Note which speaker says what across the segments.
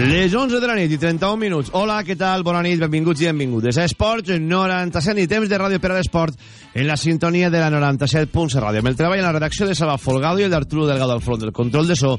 Speaker 1: Les 11 de la nit i 31 minuts. Hola, què tal? Bona nit, benvinguts i benvingudes. Esports 97 i temps de ràdio per a l'esport en la sintonia de la 97.7 ràdio. Amb el treball en la redacció de Salva Folgado i el d'Arturo Delgado al front del control de so,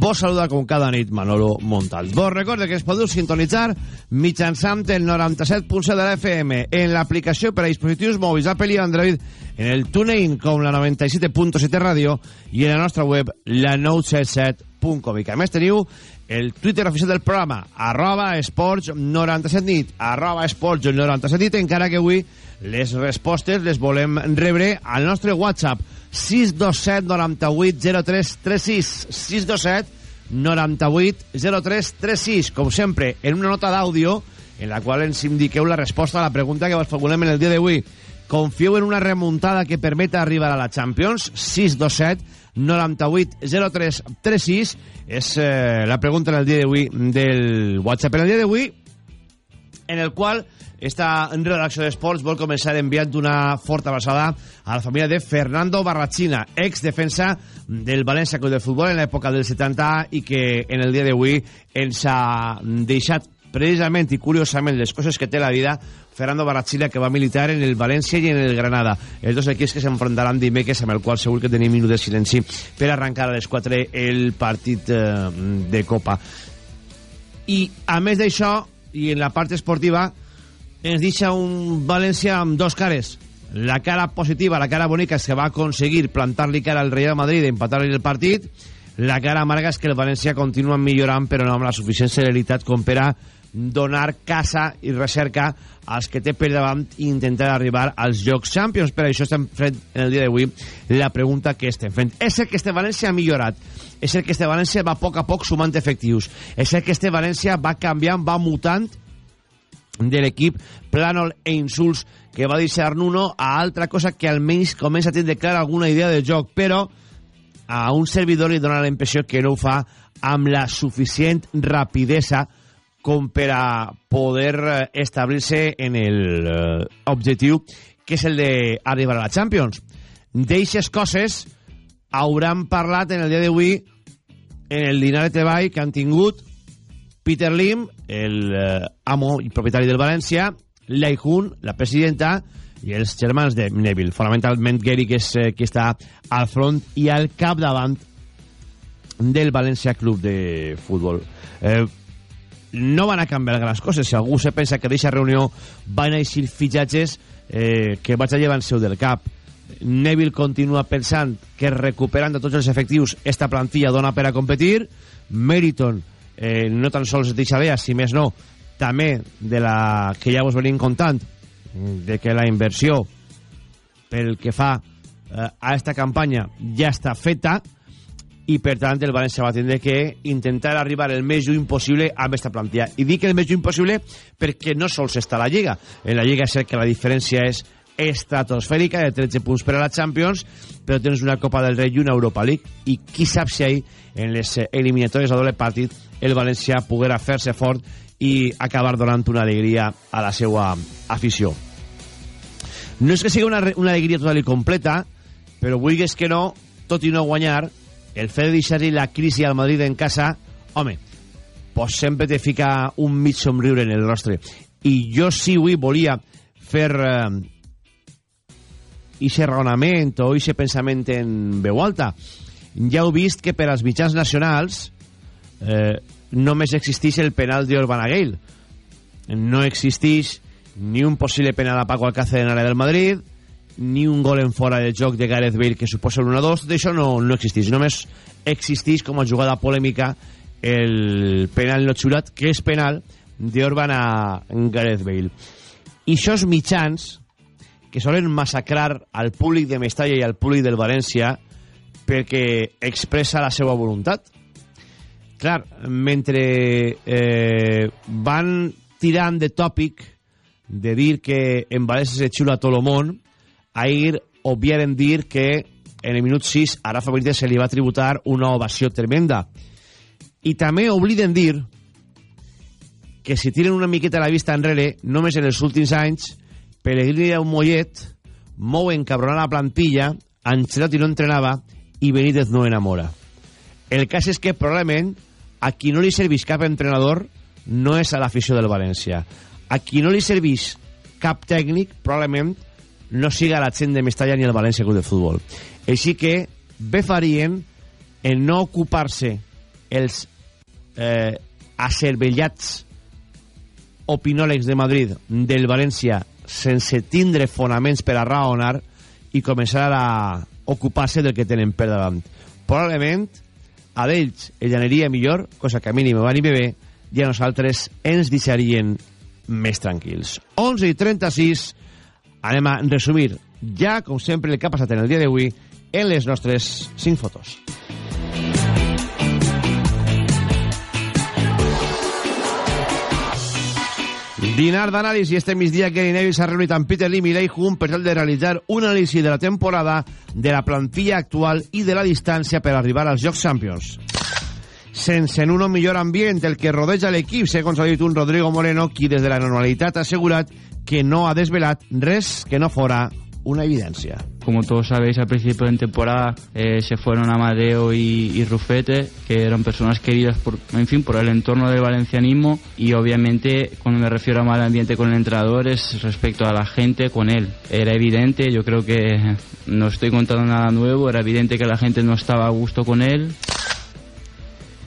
Speaker 1: vos saluda com cada nit Manolo Montal. Vos recorde que es podeu sintonitzar mitjançant el 97.7 de la FM en l'aplicació per a dispositius mòbils Apple i Android en el TuneIn com la 97.7 ràdio i en la nostra web la 977.com. I que a més teniu el Twitter oficial del programa, arroba esports 97 nit, arroba esports 97 nit, encara que avui les respostes les volem rebre al nostre WhatsApp 627 98 03 36 627 98 03 36 com sempre, en una nota d'àudio en la qual ens indiqueu la resposta a la pregunta que vos formulem en el dia d'avui. Confieu en una remuntada que permeta arribar a la Champions 627 98 03 36 és eh, la pregunta en el dia d'avui del WhatsApp. En el dia d'avui, en el qual esta redacció d'esports vol començar enviant una forta abraçada a la família de Fernando Barrachina, ex defensa del València Club de Futbol en l'època del 70 i que en el dia d'avui ens ha deixat precisament i curiosament les coses que té la vida Fernando Barrachina que va militar en el València i en el Granada. Els dos equips que s'enfrontaran dimecres amb el qual segur que tenim minut de silenci per arrencar a les 4 el partit eh, de Copa. I a més d'això i en la part esportiva ens deixa un València amb dos cares. La cara positiva, la cara bonica és que va aconseguir plantar-li cara al Real Madrid empatar-li el partit. La cara amarga és que el València continua millorant però no amb la suficient celeritat com per a donar casa i recerca als que té per davant i intentar arribar als Jocs Champions. Per això estem fent en el dia d'avui la pregunta que estem fent. És el que este València ha millorat. És el que este València va a poc a poc sumant efectius. És el que este València va canviant, va mutant de l'equip Plànol e Insults que va deixar Nuno a altra cosa que almenys comença a tenir clara alguna idea de joc, però a un servidor li dona la impressió que no ho fa amb la suficient rapidesa com per a poder eh, establir-se en el eh, objectiu que és el d'arribar a la Champions. D'eixes coses hauran parlat en el dia d'avui en el dinar de treball que han tingut Peter Lim, el eh, amo i propietari del València, Lei Hun, la presidenta, i els germans de Neville, fonamentalment Gary, que és eh, està al front i al capdavant del València Club de Futbol. Eh, no van a canviar grans coses. Si algú se pensa que d'aquesta reunió van a eixir fitxatges eh, que vaig a llevar seu del cap. Neville continua pensant que recuperant de tots els efectius esta plantilla dona per a competir. Meriton eh, no tan sols deixa bé, si més no, també de la que ja vos venim contant, de que la inversió pel que fa eh, a esta campanya ja està feta, i per tant el València va tindre que intentar arribar el més lluny possible amb aquesta plantilla. I dic el més lluny possible perquè no sols està la Lliga. En la Lliga sé que la diferència és estratosfèrica de 13 punts per a la Champions però tens una Copa del Rei i una Europa League. I qui sap si ahir en les eliminatòries a doble partit el València poguera fer-se fort i acabar donant una alegria a la seva afició. No és que sigui una, una alegria total i completa però vulguis que no tot i no guanyar el fet de deixar-li la crisi al Madrid en casa, home, pues sempre te fica un mig somriure en el rostre. I jo sí avui volia fer eh, ixe raonament o ixe pensament en veu alta. Ja heu vist que per als mitjans nacionals eh, només existeix el penal d'Orban Aguil. No existeix ni un possible penal a Paco Alcácer en l'àrea del Madrid, ni un gol en fora de joc de Gareth Bale que suposa el 1-2, tot això no, no existeix. Només existeix com a jugada polèmica el penal no xulat, que és penal d'Orban a Gareth Bale. I això mitjans que solen massacrar al públic de Mestalla i al públic del València perquè expressa la seva voluntat. Clar, mentre eh, van tirant de tòpic de dir que en València se xula tot el món, ahir obviaren dir que en el minut 6 a Rafa Benítez se li va tributar una ovació tremenda. I també obliden dir que si tiren una miqueta la vista enrere, només en els últims anys, Pellegrini era un mollet, Mou encabronar la plantilla, Ancelotti no entrenava i Benítez no enamora. El cas és que probablement a qui no li serveix cap entrenador no és a l'afició del València. A qui no li serveix cap tècnic probablement no siga la gent de Mestalla ni el València Club de Futbol. Així que bé farien en no ocupar-se els eh, acervellats opinòlegs de Madrid del València sense tindre fonaments per a raonar i començar a ocupar-se del que tenen per davant. Probablement a d'ells el aniria millor, cosa que a mi ni me va ni me bé, i a nosaltres ens deixarien més tranquils. 11 i 36, anem a resumir ja, com sempre, el que ha passat en el dia d'avui en les nostres 5 fotos. Dinar d'anàlisi este migdia que Neville s'ha reunit amb Peter Lim i Lei Jun per tal de realitzar un anàlisi de la temporada, de la plantilla actual i de la distància per arribar als Jocs Champions. Sense en un millor ambient el que rodeja l'equip, segons ha dit un Rodrigo Moreno, qui des de la normalitat ha assegurat que no ha desvelat res que no fora una evidencia.
Speaker 2: Como todos sabéis, al principio de temporada eh, se fueron Amadeo y, y, Rufete, que eran personas queridas por, en fin, por el entorno del valencianismo y obviamente cuando me refiero a mal ambiente con el entrenador es respecto a la gente con él. Era evidente, yo creo que no estoy contando nada nuevo, era evidente que la gente no estaba a gusto con él.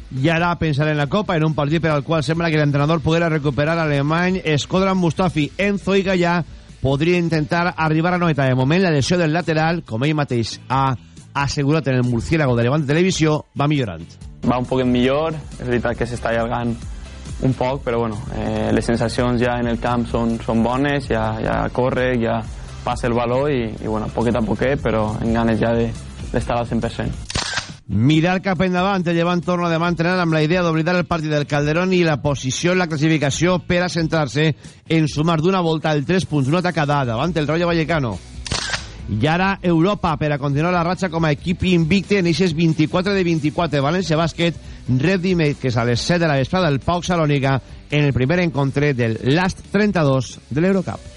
Speaker 1: I ara pensar en la Copa, en un partit per al qual sembla que l'entrenador poguera recuperar alemany Escodran Mustafi, Enzo i Gallà podria intentar arribar a noeta. De moment, la lesió del lateral, com ell mateix ha assegurat en el murciélago de Levante Televisió, va millorant.
Speaker 3: Va un poc millor, és veritat que s'està allargant un poc, però bueno, eh, les sensacions ja en el camp són, són bones, ja, ja corre, ja passa el valor i, i bueno, poquet a poquet, però en ganes ja d'estar de, al 100%.
Speaker 1: Mirar cap endavant, el Llevant torna demà a entrenar amb la idea d'oblidar el partit del Calderón i la posició en la classificació per a centrar-se en sumar d'una volta el 3 punts, una tacada davant el Rayo Vallecano. I ara Europa per a continuar la ratxa com a equip invicte en eixes 24 de 24 València Bàsquet rep dimecres a les 7 de la vesprada del Pau Salònica en el primer encontre del Last 32 de l'Eurocup.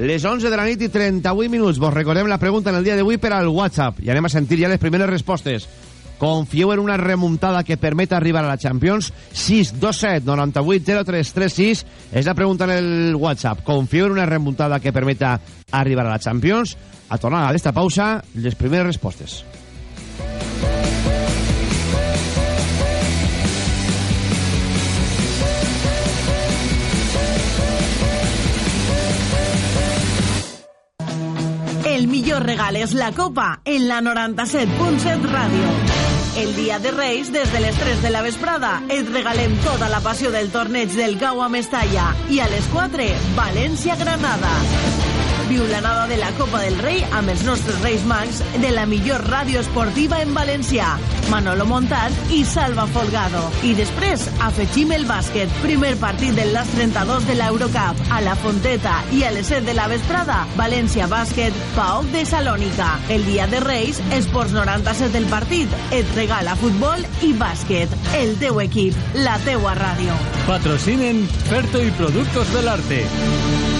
Speaker 1: Les 11 de la nit i 38 minuts. Vos recordem la pregunta en el dia d'avui per al WhatsApp. I anem a sentir ja les primeres respostes. Confieu en una remuntada que permeta arribar a la Champions? 627 98 03 36 és la pregunta en el WhatsApp. Confieu en una remuntada que permeta arribar a la Champions? A tornar a esta pausa, les primeres respostes.
Speaker 4: El millor regal és la copa en la 97.7 Ràdio. El dia de Reis, des de les 3 de la vesprada, et regalem tota la passió del torneig del Gau a Mestalla i a les 4, València-Granada. Viu l'anada de la Copa del Rei amb els nostres Reis Mags de la millor ràdio esportiva en valencià. Manolo Montal i Salva Folgado. I després afegim el bàsquet. Primer partit del LAS 32 de l'Eurocup. A la Fonteta i a les 7 de la vesprada, València Bàsquet, PAOC de Salònica. El dia de Reis, Esports 97 del partit. Et regala futbol i bàsquet. El teu equip, la teua ràdio.
Speaker 5: Patrocinen Ferto y Productos del Arte.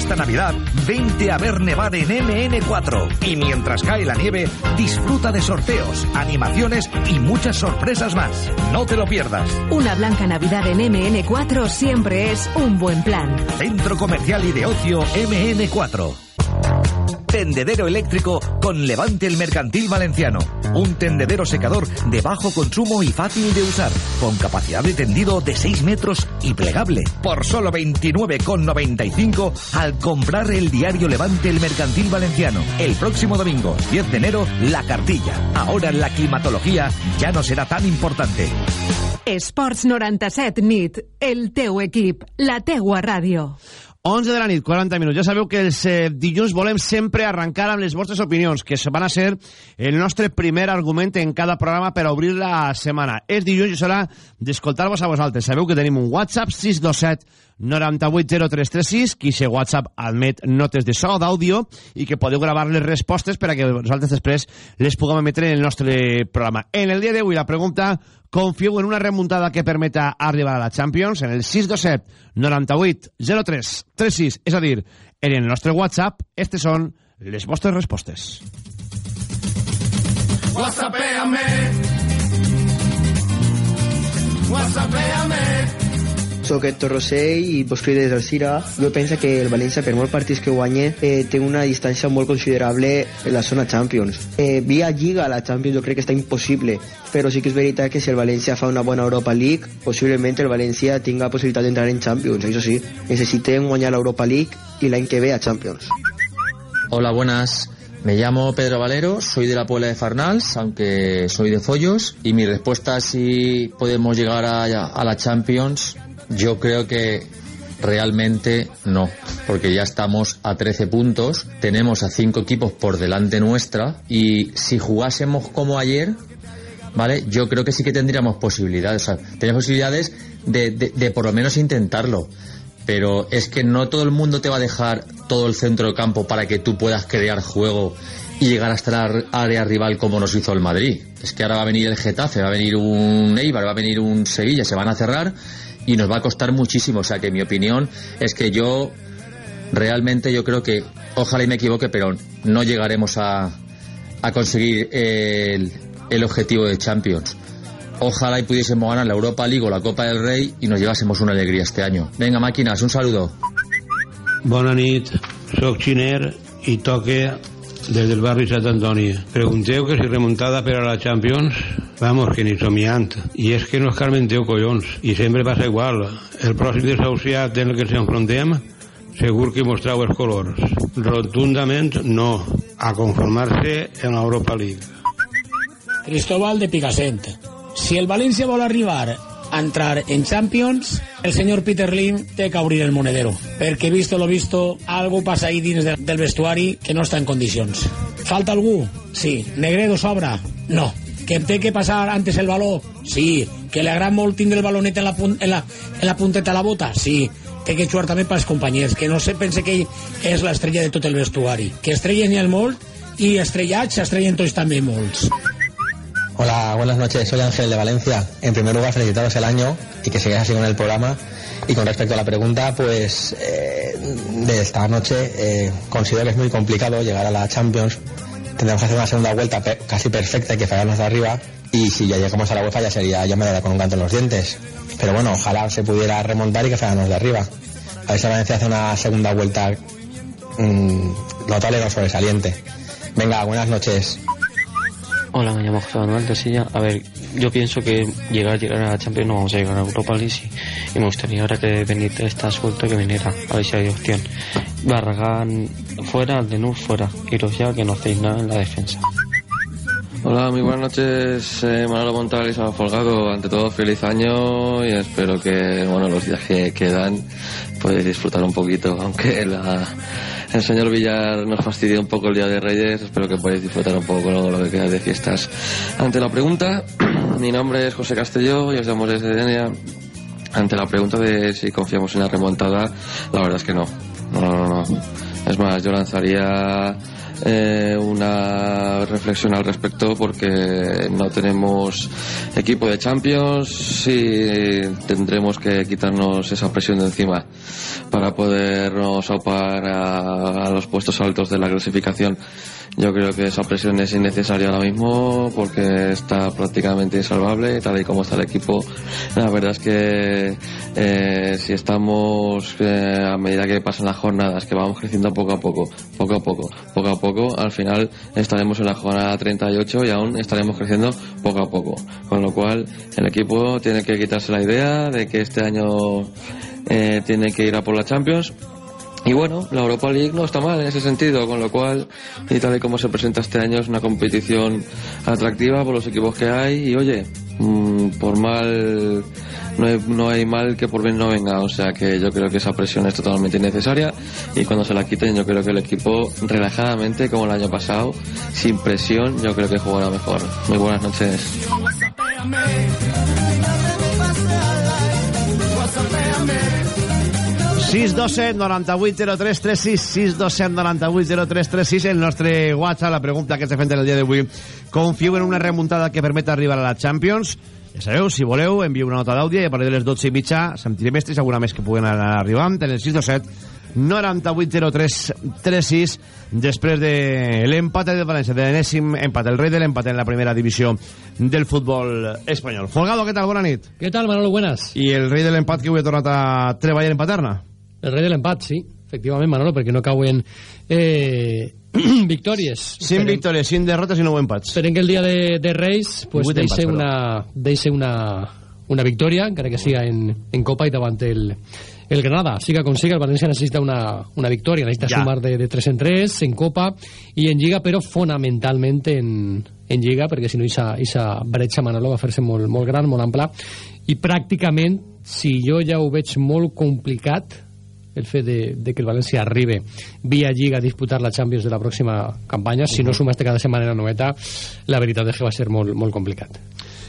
Speaker 6: Esta Navidad, vente a ver nevar en MN4. Y mientras cae la nieve, disfruta de sorteos, animaciones y muchas sorpresas más. No te lo pierdas.
Speaker 7: Una blanca Navidad en MN4 siempre es un buen plan.
Speaker 6: Centro Comercial y de Ocio MN4. Tendedero eléctrico con Levante el Mercantil Valenciano. Un tendedero secador de bajo consumo y fácil de usar, con capacidad de tendido de 6 metros y plegable. Por solo 29,95 al comprar el diario Levante el Mercantil Valenciano. El próximo domingo, 10 de enero, la cartilla. Ahora la climatología ya no será tan importante.
Speaker 8: Esports 97 nit, el teu equip, la teua ràdio.
Speaker 1: 11 de la nit, 40 minuts. Ja sabeu que els eh, dilluns volem sempre arrencar amb les vostres opinions, que van a ser el nostre primer argument en cada programa per obrir la setmana. És dilluns i serà d'escoltar-vos a vosaltres. Sabeu que tenim un WhatsApp 627 980336, que aquest WhatsApp admet notes de so, d'àudio, i que podeu gravar les respostes per a que nosaltres després les puguem emetre en el nostre programa. En el dia d'avui la pregunta confieu en una remuntada que permeta arribar a la Champions en el 627 98 03 36, és a dir, en el nostre WhatsApp, aquestes són les vostres respostes.
Speaker 9: Whatsappéame. Whatsappéame.
Speaker 10: Soc Héctor Rossell i vos crido des del Cira. Jo penso que el València, per molts partits que guanye, eh, té una distància molt considerable en la zona Champions. Eh, via Lliga la Champions jo crec que està impossible, però sí que és veritat que si el València fa una bona Europa League, possiblement el València tinga possibilitat d'entrar en Champions, això sí. Necessitem guanyar l'Europa League i l'any que ve a Champions.
Speaker 11: Hola, buenas. Me llamo Pedro Valero, soy de la Puebla de Farnals, aunque soy de Follos, y mi respuesta es si podemos llegar a, a la Champions, yo creo que realmente no, porque ya estamos a 13 puntos, tenemos a 5 equipos por delante nuestra, y si jugásemos como ayer, ¿vale? Yo creo que sí que tendríamos posibilidades, o sea, tenemos posibilidades de, de, de por lo menos intentarlo pero es que no todo el mundo te va a dejar todo el centro de campo para que tú puedas crear juego y llegar hasta la área rival como nos hizo el Madrid. Es que ahora va a venir el Getafe, va a venir un Eibar, va a venir un Sevilla, se van a cerrar y nos va a costar muchísimo. O sea que mi opinión es que yo realmente yo creo que, ojalá y me equivoque, pero no llegaremos a, a conseguir el, el objetivo de Champions. Ojalá y pudiésemos ganar la Europa League o la Copa del Rey y nos llevásemos una alegría este año. Venga, máquinas, un saludo.
Speaker 12: Bona nit, soc Xiner toque des del barri Sant Antoni. Pregunteu que si remuntada per la Champions, vamos, que ni somiant. I és que no escarmenteu collons, i sempre passa igual. El pròxim desahuciat en el que ens enfrontem, segur que mostrau els colors. Rotundament no, a conformar-se en l'Europa League.
Speaker 13: Cristóbal de Picassent. Si el València vol arribar a entrar en Champions, el senyor Peter Lim té que obrir el monedero, perquè visto lo visto, algo passa ahí dins del vestuari que no està en condicions. Falta algú? Sí. Negredo sobra? No. Que té que passar antes el baló? Sí. Que li agrada molt tindre el balonet en la, pun en la, en la punteta de la bota? Sí. Té que jugar també pels companys, que no se pense que ell és l'estrella de tot el vestuari. Que estrelles n'hi ha molt i estrellats s'estrellen tots també molts.
Speaker 14: Hola, buenas noches. Soy Ángel de Valencia. En primer lugar, felicitaros el año y que sigáis así con el programa. Y con respecto a la pregunta, pues eh, de esta noche eh, considero que es muy complicado llegar a la Champions. Tendremos que hacer una segunda vuelta casi perfecta y que fallarnos de arriba. Y si ya llegamos a la UEFA ya sería, ya me daría con un canto en los dientes. Pero bueno, ojalá se pudiera remontar y que fallarnos de arriba. A ver si Valencia hace una segunda vuelta mmm, notable no sobresaliente. Venga, buenas noches.
Speaker 15: Hola, me llamo José Manuel de Silla. A ver, yo pienso que llegar, llegar a Champions no vamos a llegar a Europa League y me gustaría ahora que Benítez está suelto que viniera, a ver si hay opción. Barragán fuera, Aldenur fuera, iros ya que no hacéis nada en la defensa.
Speaker 16: Hola, muy buenas noches, eh, Manolo Montal y Folgado. Ante todo, feliz año y espero que, bueno, los días que quedan podéis disfrutar un poquito, aunque la, el señor Villar nos fastidia un poco el Día de Reyes, espero que podáis disfrutar un poco lo, lo que queda de fiestas. Ante la pregunta, mi nombre es José Castelló y os llamo desde Denia. Ante la pregunta de si confiamos en la remontada, la verdad es que no. No, no, no. Es más, yo lanzaría eh, una reflexión al respecto porque no tenemos equipo de Champions y tendremos que quitarnos esa presión de encima para podernos aupar a los puestos altos de la clasificación. Yo creo que esa presión es innecesaria ahora mismo porque está prácticamente insalvable, tal y como está el equipo. La verdad es que eh, si estamos eh, a medida que pasan las jornadas, que vamos creciendo poco a poco, poco a poco, poco a poco, al final estaremos en la jornada 38 y aún estaremos creciendo poco a poco. Con lo cual, el equipo tiene que quitarse la idea de que este año eh, tiene que ir a por la Champions y bueno, la Europa League no está mal en ese sentido, con lo cual, y tal y como se presenta este año, es una competición atractiva por los equipos que hay. Y oye, mmm, por mal, no hay, no hay, mal que por bien no venga. O sea que yo creo que esa presión es totalmente innecesaria. Y cuando se la quiten, yo creo que el equipo, relajadamente, como el año pasado, sin presión, yo creo que jugará mejor. Muy buenas noches.
Speaker 1: 627 98 03 36 627 98 03 36 el nostre WhatsApp, la pregunta que s'ha fet en el dia d'avui. Confieu en una remuntada que permeta arribar a la Champions. Ja sabeu, si voleu, envieu una nota d'àudio i a partir de les 12 i mitja sentirem mestres alguna més que puguen anar arribant. En el 627 98 03 36 després de l'empat de València de l'enèsim empat, el rei de l'empat en la primera divisió del futbol espanyol. Folgado, què tal? Bona nit.
Speaker 17: ¿Qué tal, Manolo? Buenas.
Speaker 1: i el rei de l'empat que avui ha tornat a treballar en Paterna
Speaker 17: El rei de l'empat, sí, efectivament, Manolo, perquè no cauen eh, victòries.
Speaker 1: Cinc victòries, cinc derrotes i nou empats.
Speaker 17: Esperem que el dia de, de Reis pues, deixe,
Speaker 1: empats,
Speaker 17: una, deixe una, una victòria, encara que siga en, en Copa i davant el, el Granada. Siga com siga, el València necessita una, una victòria, necessita
Speaker 1: Ja.
Speaker 17: sumar de, de 3 en 3, en Copa i en Lliga, però fonamentalment en, en Lliga, perquè si no, aquesta bretxa, Manolo, va fer-se molt, molt gran, molt ampla, i pràcticament, si jo ja ho veig molt complicat, el fet de, de que el València arribi via Lliga a disputar la Champions de la pròxima campanya, si no suma este cada setmana la noveta, la veritat és que va ser molt, molt complicat.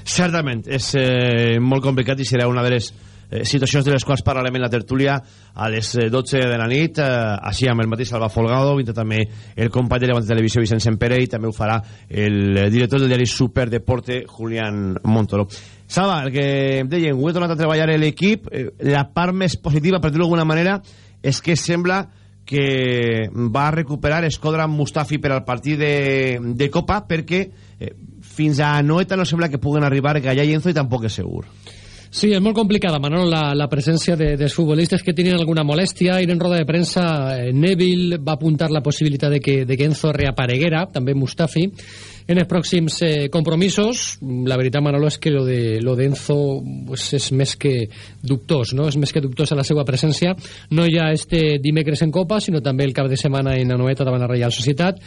Speaker 1: Certament, és eh, molt complicat i serà una de les eh, situacions de les quals parlarem en la tertúlia a les eh, 12 de la nit, eh, així amb el mateix Salva Folgado, vindrà també el company de Levante Televisió Vicent Sempere i també ho farà el eh, director del diari Superdeporte, Julián Montoro. Salva, el que em deien, avui he tornat a treballar l'equip, eh, la part més positiva, per dir-ho d'alguna manera, és que sembla que va recuperar Escodra Mustafi per al partit de, de Copa perquè eh, fins a Noeta no sembla que puguen arribar Gallà i Enzo i tampoc és segur.
Speaker 17: Sí, és molt complicada, Manolo, la, la presència de, dels futbolistes que tenien alguna molèstia. Ahir en roda de premsa, eh, Neville va apuntar la possibilitat de que, de que Enzo reapareguera, també Mustafi, en els pròxims eh, compromisos. La veritat, Manolo, és que lo de, lo de pues, és més que dubtós, no? És més que dubtós a la seva presència. No ja este dimecres en Copa, sinó també el cap de setmana en Anoeta davant la Reial Societat.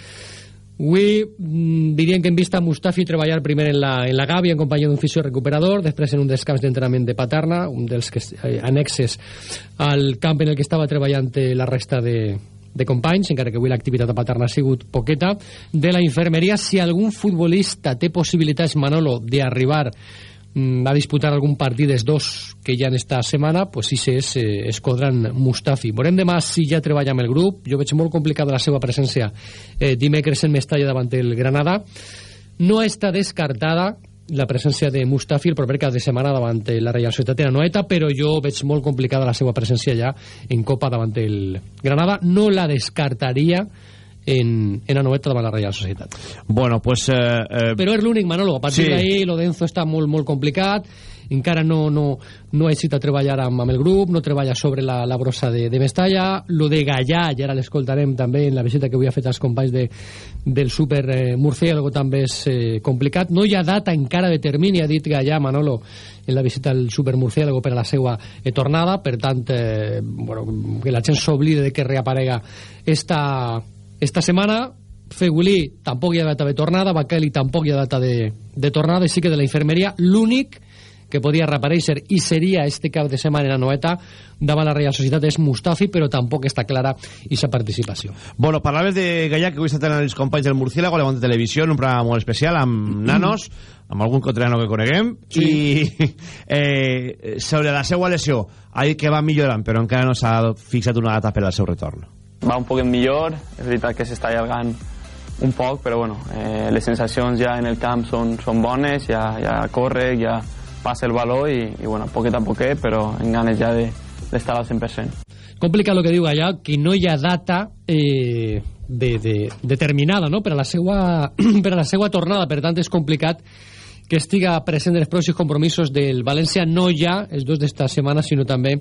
Speaker 17: Avui mm, dirien que hem vist a Mustafi treballar primer en la, en la Gavi en companyia d'un fisio recuperador, després en un dels d'entrenament de Paterna, un dels que, eh, annexes al camp en el que estava treballant eh, la resta de, de companys, encara que avui l'activitat a Paterna ha sigut poqueta, de la infermeria, si algun futbolista té possibilitats, Manolo, d'arribar mm, a disputar algun partit dels dos que ja en esta setmana, pues sí és eh, Escodran Mustafi. Veurem demà si ja treballa amb el grup. Jo veig molt complicada la seva presència eh, dimecres en Mestalla davant el Granada. No està descartada la presència de Mustafi el proper cap de setmana davant la Real Societat de la Noeta, però jo veig molt complicada la seva presència ja en Copa davant el Granada. No la descartaria en, en Anoeta davant la Real Societat.
Speaker 1: Bueno, pues... Eh, eh,
Speaker 17: Però és l'únic, Manolo. A partir
Speaker 1: Sí.
Speaker 17: d'ahí, lo d'Enzo està molt, molt complicat. Encara no, no, no ha a treballar amb, amb el grup, no treballa sobre la, la brossa de, de Mestalla. Lo de Gallà, i ara l'escoltarem també en la visita que avui ha fet als companys de, del Super eh, Murciélago, també és eh, complicat. No hi ha data encara de termini, ha dit Gallà, Manolo, en la visita al Super Murciélago per a la seva eh, tornada. Per tant, eh, bueno, que la gent s'oblide de que reaparega esta, esta setmana Fegulí tampoc hi ha data de tornada, Bakeli tampoc hi ha data de, de tornada, i sí que de la infermeria l'únic que podia reaparèixer i seria este cap de setmana en la Noeta davant la Real Societat és Mustafi, però tampoc està clara aquesta participació.
Speaker 1: Bueno, parlaves de Gallà, que avui està tenint els companys del Murciélago, Levante Televisió, en un programa molt especial, amb nanos, amb algun coreano que coneguem,
Speaker 3: Sí.
Speaker 1: i eh, sobre la seva lesió, ha dit que va millorant, però encara no s'ha fixat una data per al seu retorn.
Speaker 3: va un poquet millor, és veritat que s'està allargant un poc, però bueno, eh, les sensacions ja en el camp són, són bones, ja, ja corre, ja passa el valor i, i bueno, poquet a poquet, però en ganes ja de- d'estar al 100%.
Speaker 17: Complica el que diu allà, que no hi ha data eh, de, de, determinada no? per, a la seva, per a la seva tornada, per tant és complicat que estiga present en els pròxims compromisos del València, no ja els dos d'esta setmana, sinó també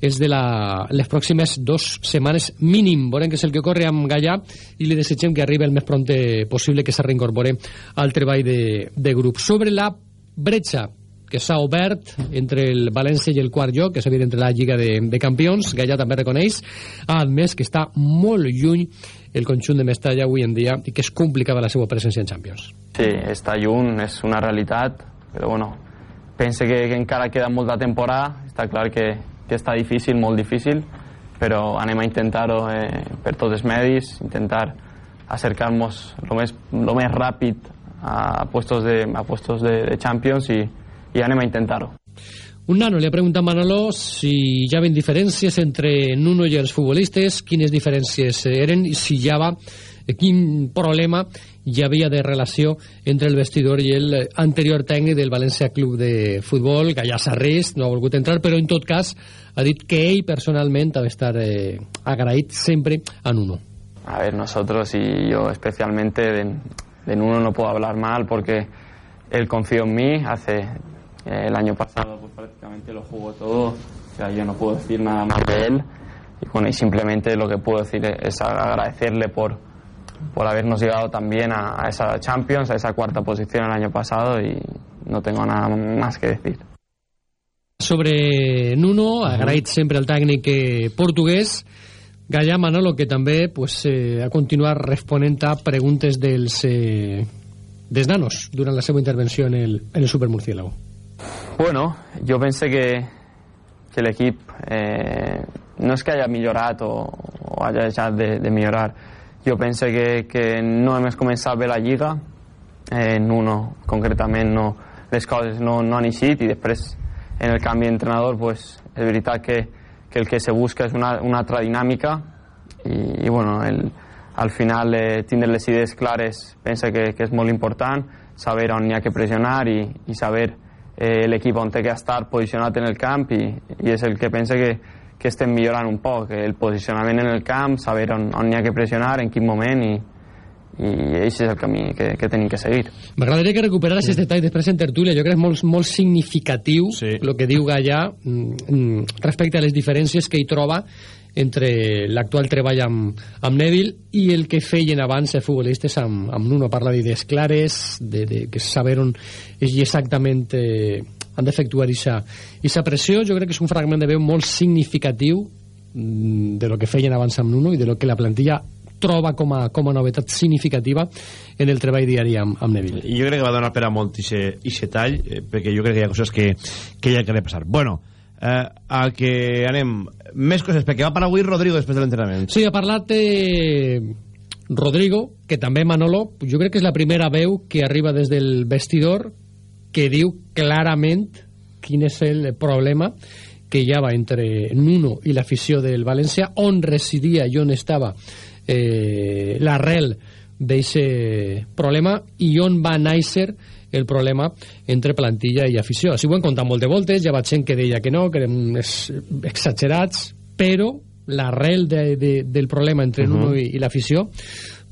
Speaker 17: els de la, les pròximes dos setmanes mínim. Veurem que és el que corre amb Gallà i li desitgem que arribi el més pront possible que se reincorpore al treball de, de grup. Sobre la bretxa que s'ha obert entre el València i el quart lloc, que és evident entre la Lliga de, de Campions, Gallà també reconeix, ha admès que està molt lluny el conjunt de Mestalla avui en dia i que és complicada la seva presència en Champions.
Speaker 3: Sí, està lluny, és una realitat, però bueno, pense que, que encara queda molta temporada, està clar que, que està difícil, molt difícil, però anem a intentar-ho eh, per tots els medis, intentar acercar-nos lo més, lo més ràpid a puestos de, a puestos de, de Champions i, i anem a intentar-ho.
Speaker 17: Un nano li ha preguntat a Manolo si hi havia diferències entre Nuno i els futbolistes, quines diferències eren i si hi havia quin problema hi havia de relació entre el vestidor i el anterior tècnic del València Club de Futbol, que ja s'ha rist, no ha volgut entrar, però en tot cas ha dit que ell personalment ha d'estar eh, agraït sempre a Nuno.
Speaker 3: A ver, nosotros y yo especialmente de, de Nuno no puedo hablar mal porque él confió en mí hace Eh, el año pasado pues prácticamente lo jugó todo, o sea, yo no puedo decir nada más de él. Y bueno, y simplemente lo que puedo decir es agradecerle por, por habernos llegado también a, a esa Champions, a esa cuarta posición el año pasado y no tengo nada más que decir.
Speaker 17: Sobre Nuno, agraït sempre al tècnic portuguès, Gallà Manolo, que també pues, eh, ha continuat responent a preguntes dels, eh, dels nanos durant la seva intervenció en el, en el Supermurciélago.
Speaker 3: Bueno, jo pense que, que l'equip eh, no és que hagi millorat o, o hagi deixat de, de millorar. Jo pense que, que no hem començat bé la Lliga, eh, en uno concretament no, les coses no, no han eixit i després en el canvi d'entrenador pues, és veritat que, que el que se busca és una, una altra dinàmica i, i bueno, el, al final eh, tindre les idees clares pensa que, que és molt important, saber on hi ha que pressionar i, i saber eh, l'equip on té que estar posicionat en el camp i, i és el que pensa que, que estem millorant un poc, el posicionament en el camp, saber on, on hi ha que pressionar, en quin moment i, i això és el camí que, que tenim que seguir.
Speaker 17: M'agradaria que recuperar aquest sí. detall després en tertúlia, jo crec que és molt, molt significatiu
Speaker 1: sí.
Speaker 17: el que diu Gallà mm, respecte a les diferències que hi troba entre l'actual treball amb, amb Neville i el que feien abans els futbolistes amb, amb Nuno. Parla d'idees clares, de, de que saber on és exactament eh, han d'efectuar aquesta pressió. Jo crec que és un fragment de veu molt significatiu mm, de lo que feien abans amb Nuno i de lo que la plantilla troba com a, com a novetat significativa en el treball diari amb, amb Neville.
Speaker 1: Jo crec que va donar per a molt aquest tall, eh, perquè jo crec que hi ha coses que, que hi ha que repassar. Bueno, eh, a que anem més coses, perquè va parar avui Rodrigo després de l'entrenament.
Speaker 17: Sí, ha parlat eh, Rodrigo, que també Manolo, jo crec que és la primera veu que arriba des del vestidor que diu clarament quin és el problema que hi havia entre Nuno i l'afició del València, on residia i on estava eh, l'arrel d'aquest problema i on va néixer el problema entre plantilla i afició. Així ho hem contat molt de voltes, ja va gent que deia que no, que eren exagerats, però l'arrel de, de, del problema entre uh -huh. Nuno i, i l'afició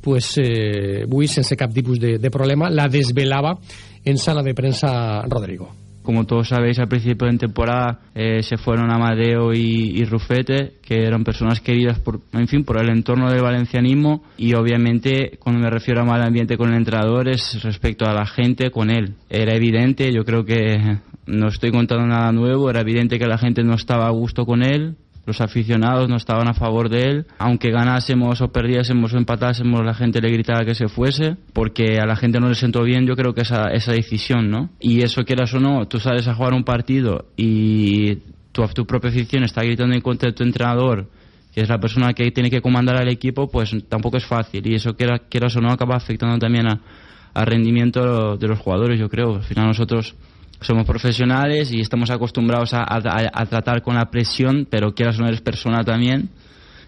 Speaker 17: pues, eh, avui sense cap tipus de, de problema la desvelava en sala de premsa Rodrigo.
Speaker 2: Como todos sabéis, al principio de temporada eh, se fueron Amadeo y, y, Rufete, que eran personas queridas por, en fin, por el entorno del valencianismo y obviamente cuando me refiero a mal ambiente con el entrenador es respecto a la gente con él. Era evidente, yo creo que no estoy contando nada nuevo, era evidente que la gente no estaba a gusto con él, los aficionados no estaban a favor de él. Aunque ganásemos o perdiésemos o empatásemos, la gente le gritaba que se fuese, porque a la gente no le sentó bien, yo creo que esa, esa decisión, ¿no? Y eso quieras o no, tú sales a jugar un partido y tu, tu propia afición está gritando en contra de tu entrenador, que es la persona que tiene que comandar al equipo, pues tampoco es fácil. Y eso quieras, quieras o no acaba afectando también al rendimiento de los jugadores, yo creo. Al final nosotros somos profesionales y estamos acostumbrados a, a, a, tratar con la presión, pero quieras o no eres persona también.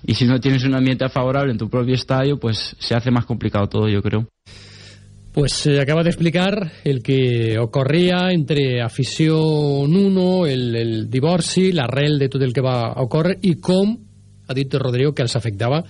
Speaker 2: Y si no tienes un ambiente favorable en tu propio estadio, pues se hace más complicado todo, yo creo.
Speaker 17: Pues eh, acaba de explicar el que ocorria entre afición 1, el, el divorci, l'arrel de tot el que va ocórrer i com, ha dit Rodrigo, que els afectava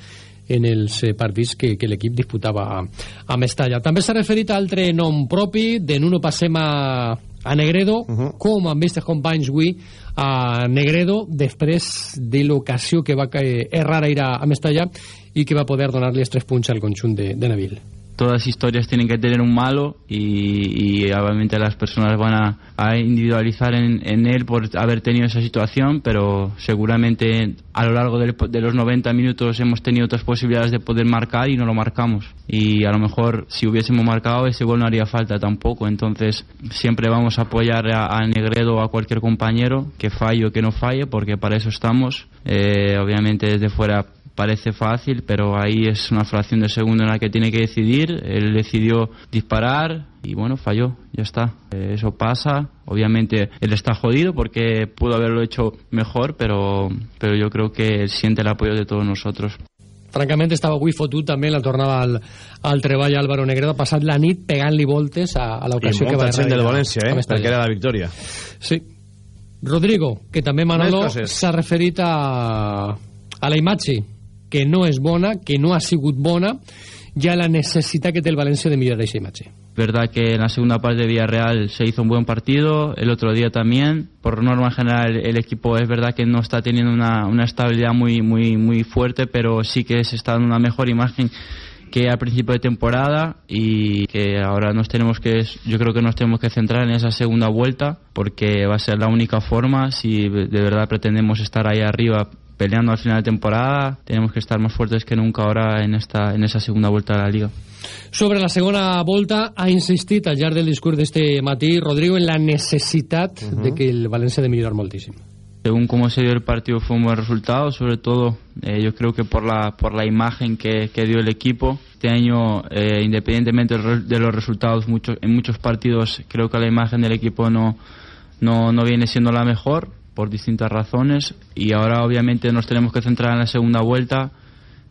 Speaker 17: en els eh, partits que, que l'equip disputava a, a Mestalla. També s'ha referit a altre nom propi, de Nuno passem a, a Negredo, uh -huh. com vist els companys avui a Negredo, després de l'ocasió que va errar a ir a, a Mestalla i que va poder donar-li els tres punts al conjunt de, de Neville
Speaker 2: todas las historias tienen que tener un malo y, y obviamente las personas van a, a individualizar en, en, él por haber tenido esa situación, pero seguramente a lo largo de, de, los 90 minutos hemos tenido otras posibilidades de poder marcar y no lo marcamos. Y a lo mejor si hubiésemos marcado ese gol no haría falta tampoco. Entonces siempre vamos a apoyar a, a Negredo o a cualquier compañero que falle o que no falle, porque para eso estamos. Eh, obviamente desde fuera parece fácil, pero ahí es una fracción de segundo en la que tiene que decidir. Él decidió disparar y bueno, falló, ya está. Eh, eso pasa. Obviamente él está jodido porque pudo haberlo hecho mejor, pero, pero yo creo que él siente el apoyo de todos nosotros.
Speaker 17: francament estava avui fotut també la tornada al, al treball Álvaro Negredo ha passat la nit pegant-li voltes a, a l'ocasió que va
Speaker 1: I molta gent del València eh? perquè era la victòria
Speaker 17: sí Rodrigo, que també Manolo s'ha referit a, a la imatge que no és bona, que no ha sigut bona, ya la necesidad que té el Valencia de millorar esa imagen.
Speaker 2: Verdad que en la segunda parte de Villarreal se hizo un buen partido, el otro día también. Por norma general el equipo es verdad que no está teniendo una, una estabilidad muy, muy, muy fuerte, pero sí que se está dando una mejor imagen que al principio de temporada y que ahora nos tenemos que yo creo que nos tenemos que centrar en esa segunda vuelta porque va a ser la única forma si de verdad pretendemos estar ahí arriba peleando al final de temporada. Tenemos que estar más fuertes que nunca ahora en, esta, en esa segunda vuelta de la Liga.
Speaker 17: Sobre la segona volta, ha insistit al llarg del discurs d'este matí Rodrigo en la necessitat uh -huh. de que el València ha de millorar moltíssim.
Speaker 2: Según cómo se dio el partido fue un buen resultado, sobre todo eh, yo creo que por la, por la imagen que, que dio el equipo. Este año, eh, independientemente de los resultados, mucho, en muchos partidos creo que la imagen del equipo no, no, no viene siendo la mejor por distintas razones y ahora obviamente nos tenemos que centrar en la segunda vuelta.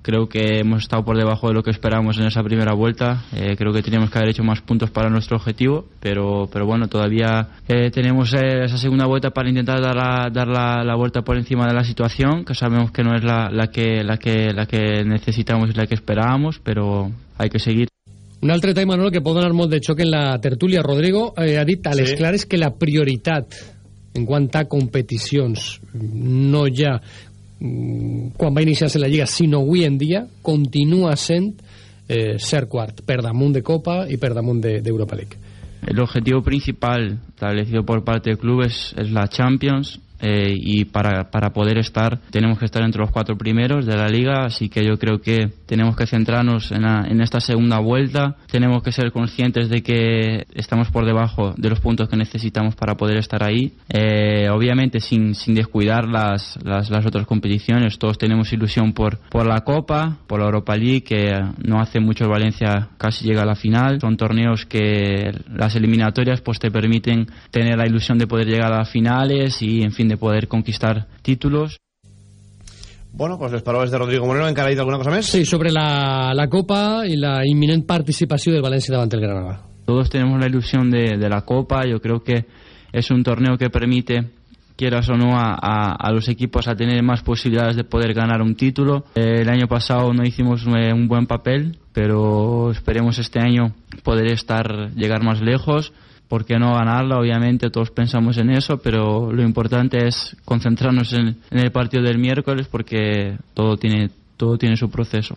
Speaker 2: Creo que hemos estado por debajo de lo que esperábamos en esa primera vuelta. Eh, creo que teníamos que haber hecho más puntos para nuestro objetivo, pero, pero bueno, todavía eh, tenemos eh, esa segunda vuelta para intentar dar, la, dar la, la, vuelta por encima de la situación, que sabemos que no es la, la, que, la, que, la que necesitamos y la que esperábamos, pero hay que seguir.
Speaker 17: Un altre tema, Manolo, que pot donar molt de xoc en la tertúlia. Rodrigo eh, ha dit a les sí. clares que la prioritat en quant a competicions. No ja mm, quan va iniciar-se la Lliga sinó avui en dia continua sent eh, ser quart per damunt de Copa i per damunt d'Europa de, League.
Speaker 2: El objetivo principal establecido por parte del club es, es la Champions eh, y para, para poder estar tenemos que estar entre los cuatro primeros de la liga, así que yo creo que tenemos que centrarnos en, la, en esta segunda vuelta, tenemos que ser conscientes de que estamos por debajo de los puntos que necesitamos para poder estar ahí, eh, obviamente sin, sin descuidar las, las, las, otras competiciones, todos tenemos ilusión por, por la Copa, por la Europa League, que no hace mucho Valencia casi llega a la final, son torneos que las eliminatorias pues te permiten tener la ilusión de poder llegar a las finales y en fin de poder conquistar títulos.
Speaker 1: Bueno, pues les paraules de Rodrigo Moreno, encara ha dit alguna cosa més?
Speaker 17: Sí, sobre la, la Copa y la inminent participació del Valencia davant el Granada.
Speaker 2: Todos tenemos la ilusión de, de la Copa, yo creo que es un torneo que permite quieras o no, a, a, a, los equipos a tener más posibilidades de poder ganar un título. Eh, el año pasado no hicimos eh, un buen papel, pero esperemos este año poder estar, llegar más lejos. ¿Por qué no ganarla? Obviamente todos pensamos en eso, pero lo importante es concentrarnos en, el partido del miércoles porque todo tiene, todo tiene su proceso.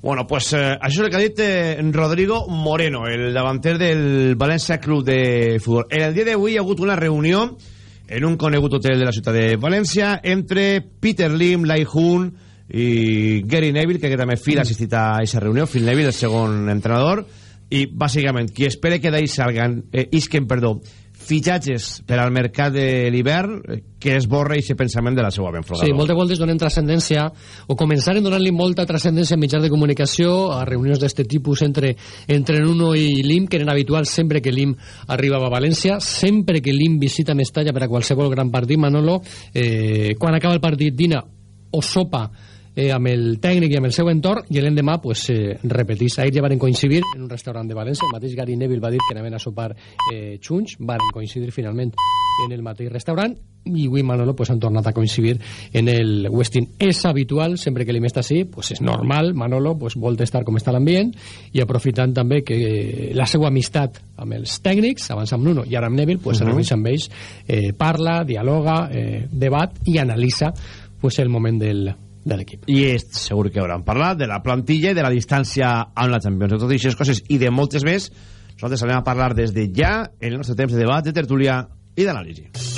Speaker 1: Bueno, pues eh, això el que ha Rodrigo Moreno, el davanter del València Club de Futbol. En el dia d'avui hi ha hagut una reunió en un conegut hotel de la ciutat de València entre Peter Lim, Lai Hun i Gary Neville, que, que també Phil ha assistit a aquesta reunió, Phil Neville, el segon entrenador, i bàsicament qui espera que d'ahir salgan eh, isquen, perdó fitxatges per al mercat de l'hivern eh, que es borra aquest pensament de la seva benflogada.
Speaker 17: Sí, moltes voltes donen transcendència o començaren donant-li molta transcendència en mitjans de comunicació a reunions d'este tipus entre, entre Nuno i l'IM, que eren habituals sempre que l'IM arribava a València, sempre que l'IM visita Mestalla per a qualsevol gran partit, Manolo, eh, quan acaba el partit dina o sopa eh, amb el tècnic i amb el seu entorn i l'endemà pues, eh, repetís. Ahir ja van coincidir en un restaurant de València, el mateix Gary Neville va dir que anaven a sopar eh, xunys, van coincidir finalment en el mateix restaurant i avui Manolo pues, han tornat a coincidir en el Westin. És habitual, sempre que l'Im està així, pues, és normal, Manolo pues, vol estar com està l'ambient i aprofitant també que la seva amistat amb els tècnics, abans amb Nuno i ara amb Neville, pues, uh -huh. amb ells eh, parla, dialoga, eh, debat i analitza pues, el moment del, de l'equip.
Speaker 1: I és segur que hauran parlat de la plantilla i de la distància amb la Champions. De totes aquestes coses i de moltes més, nosaltres anem a parlar des de ja en el nostre temps de debat, de tertúlia i d'anàlisi.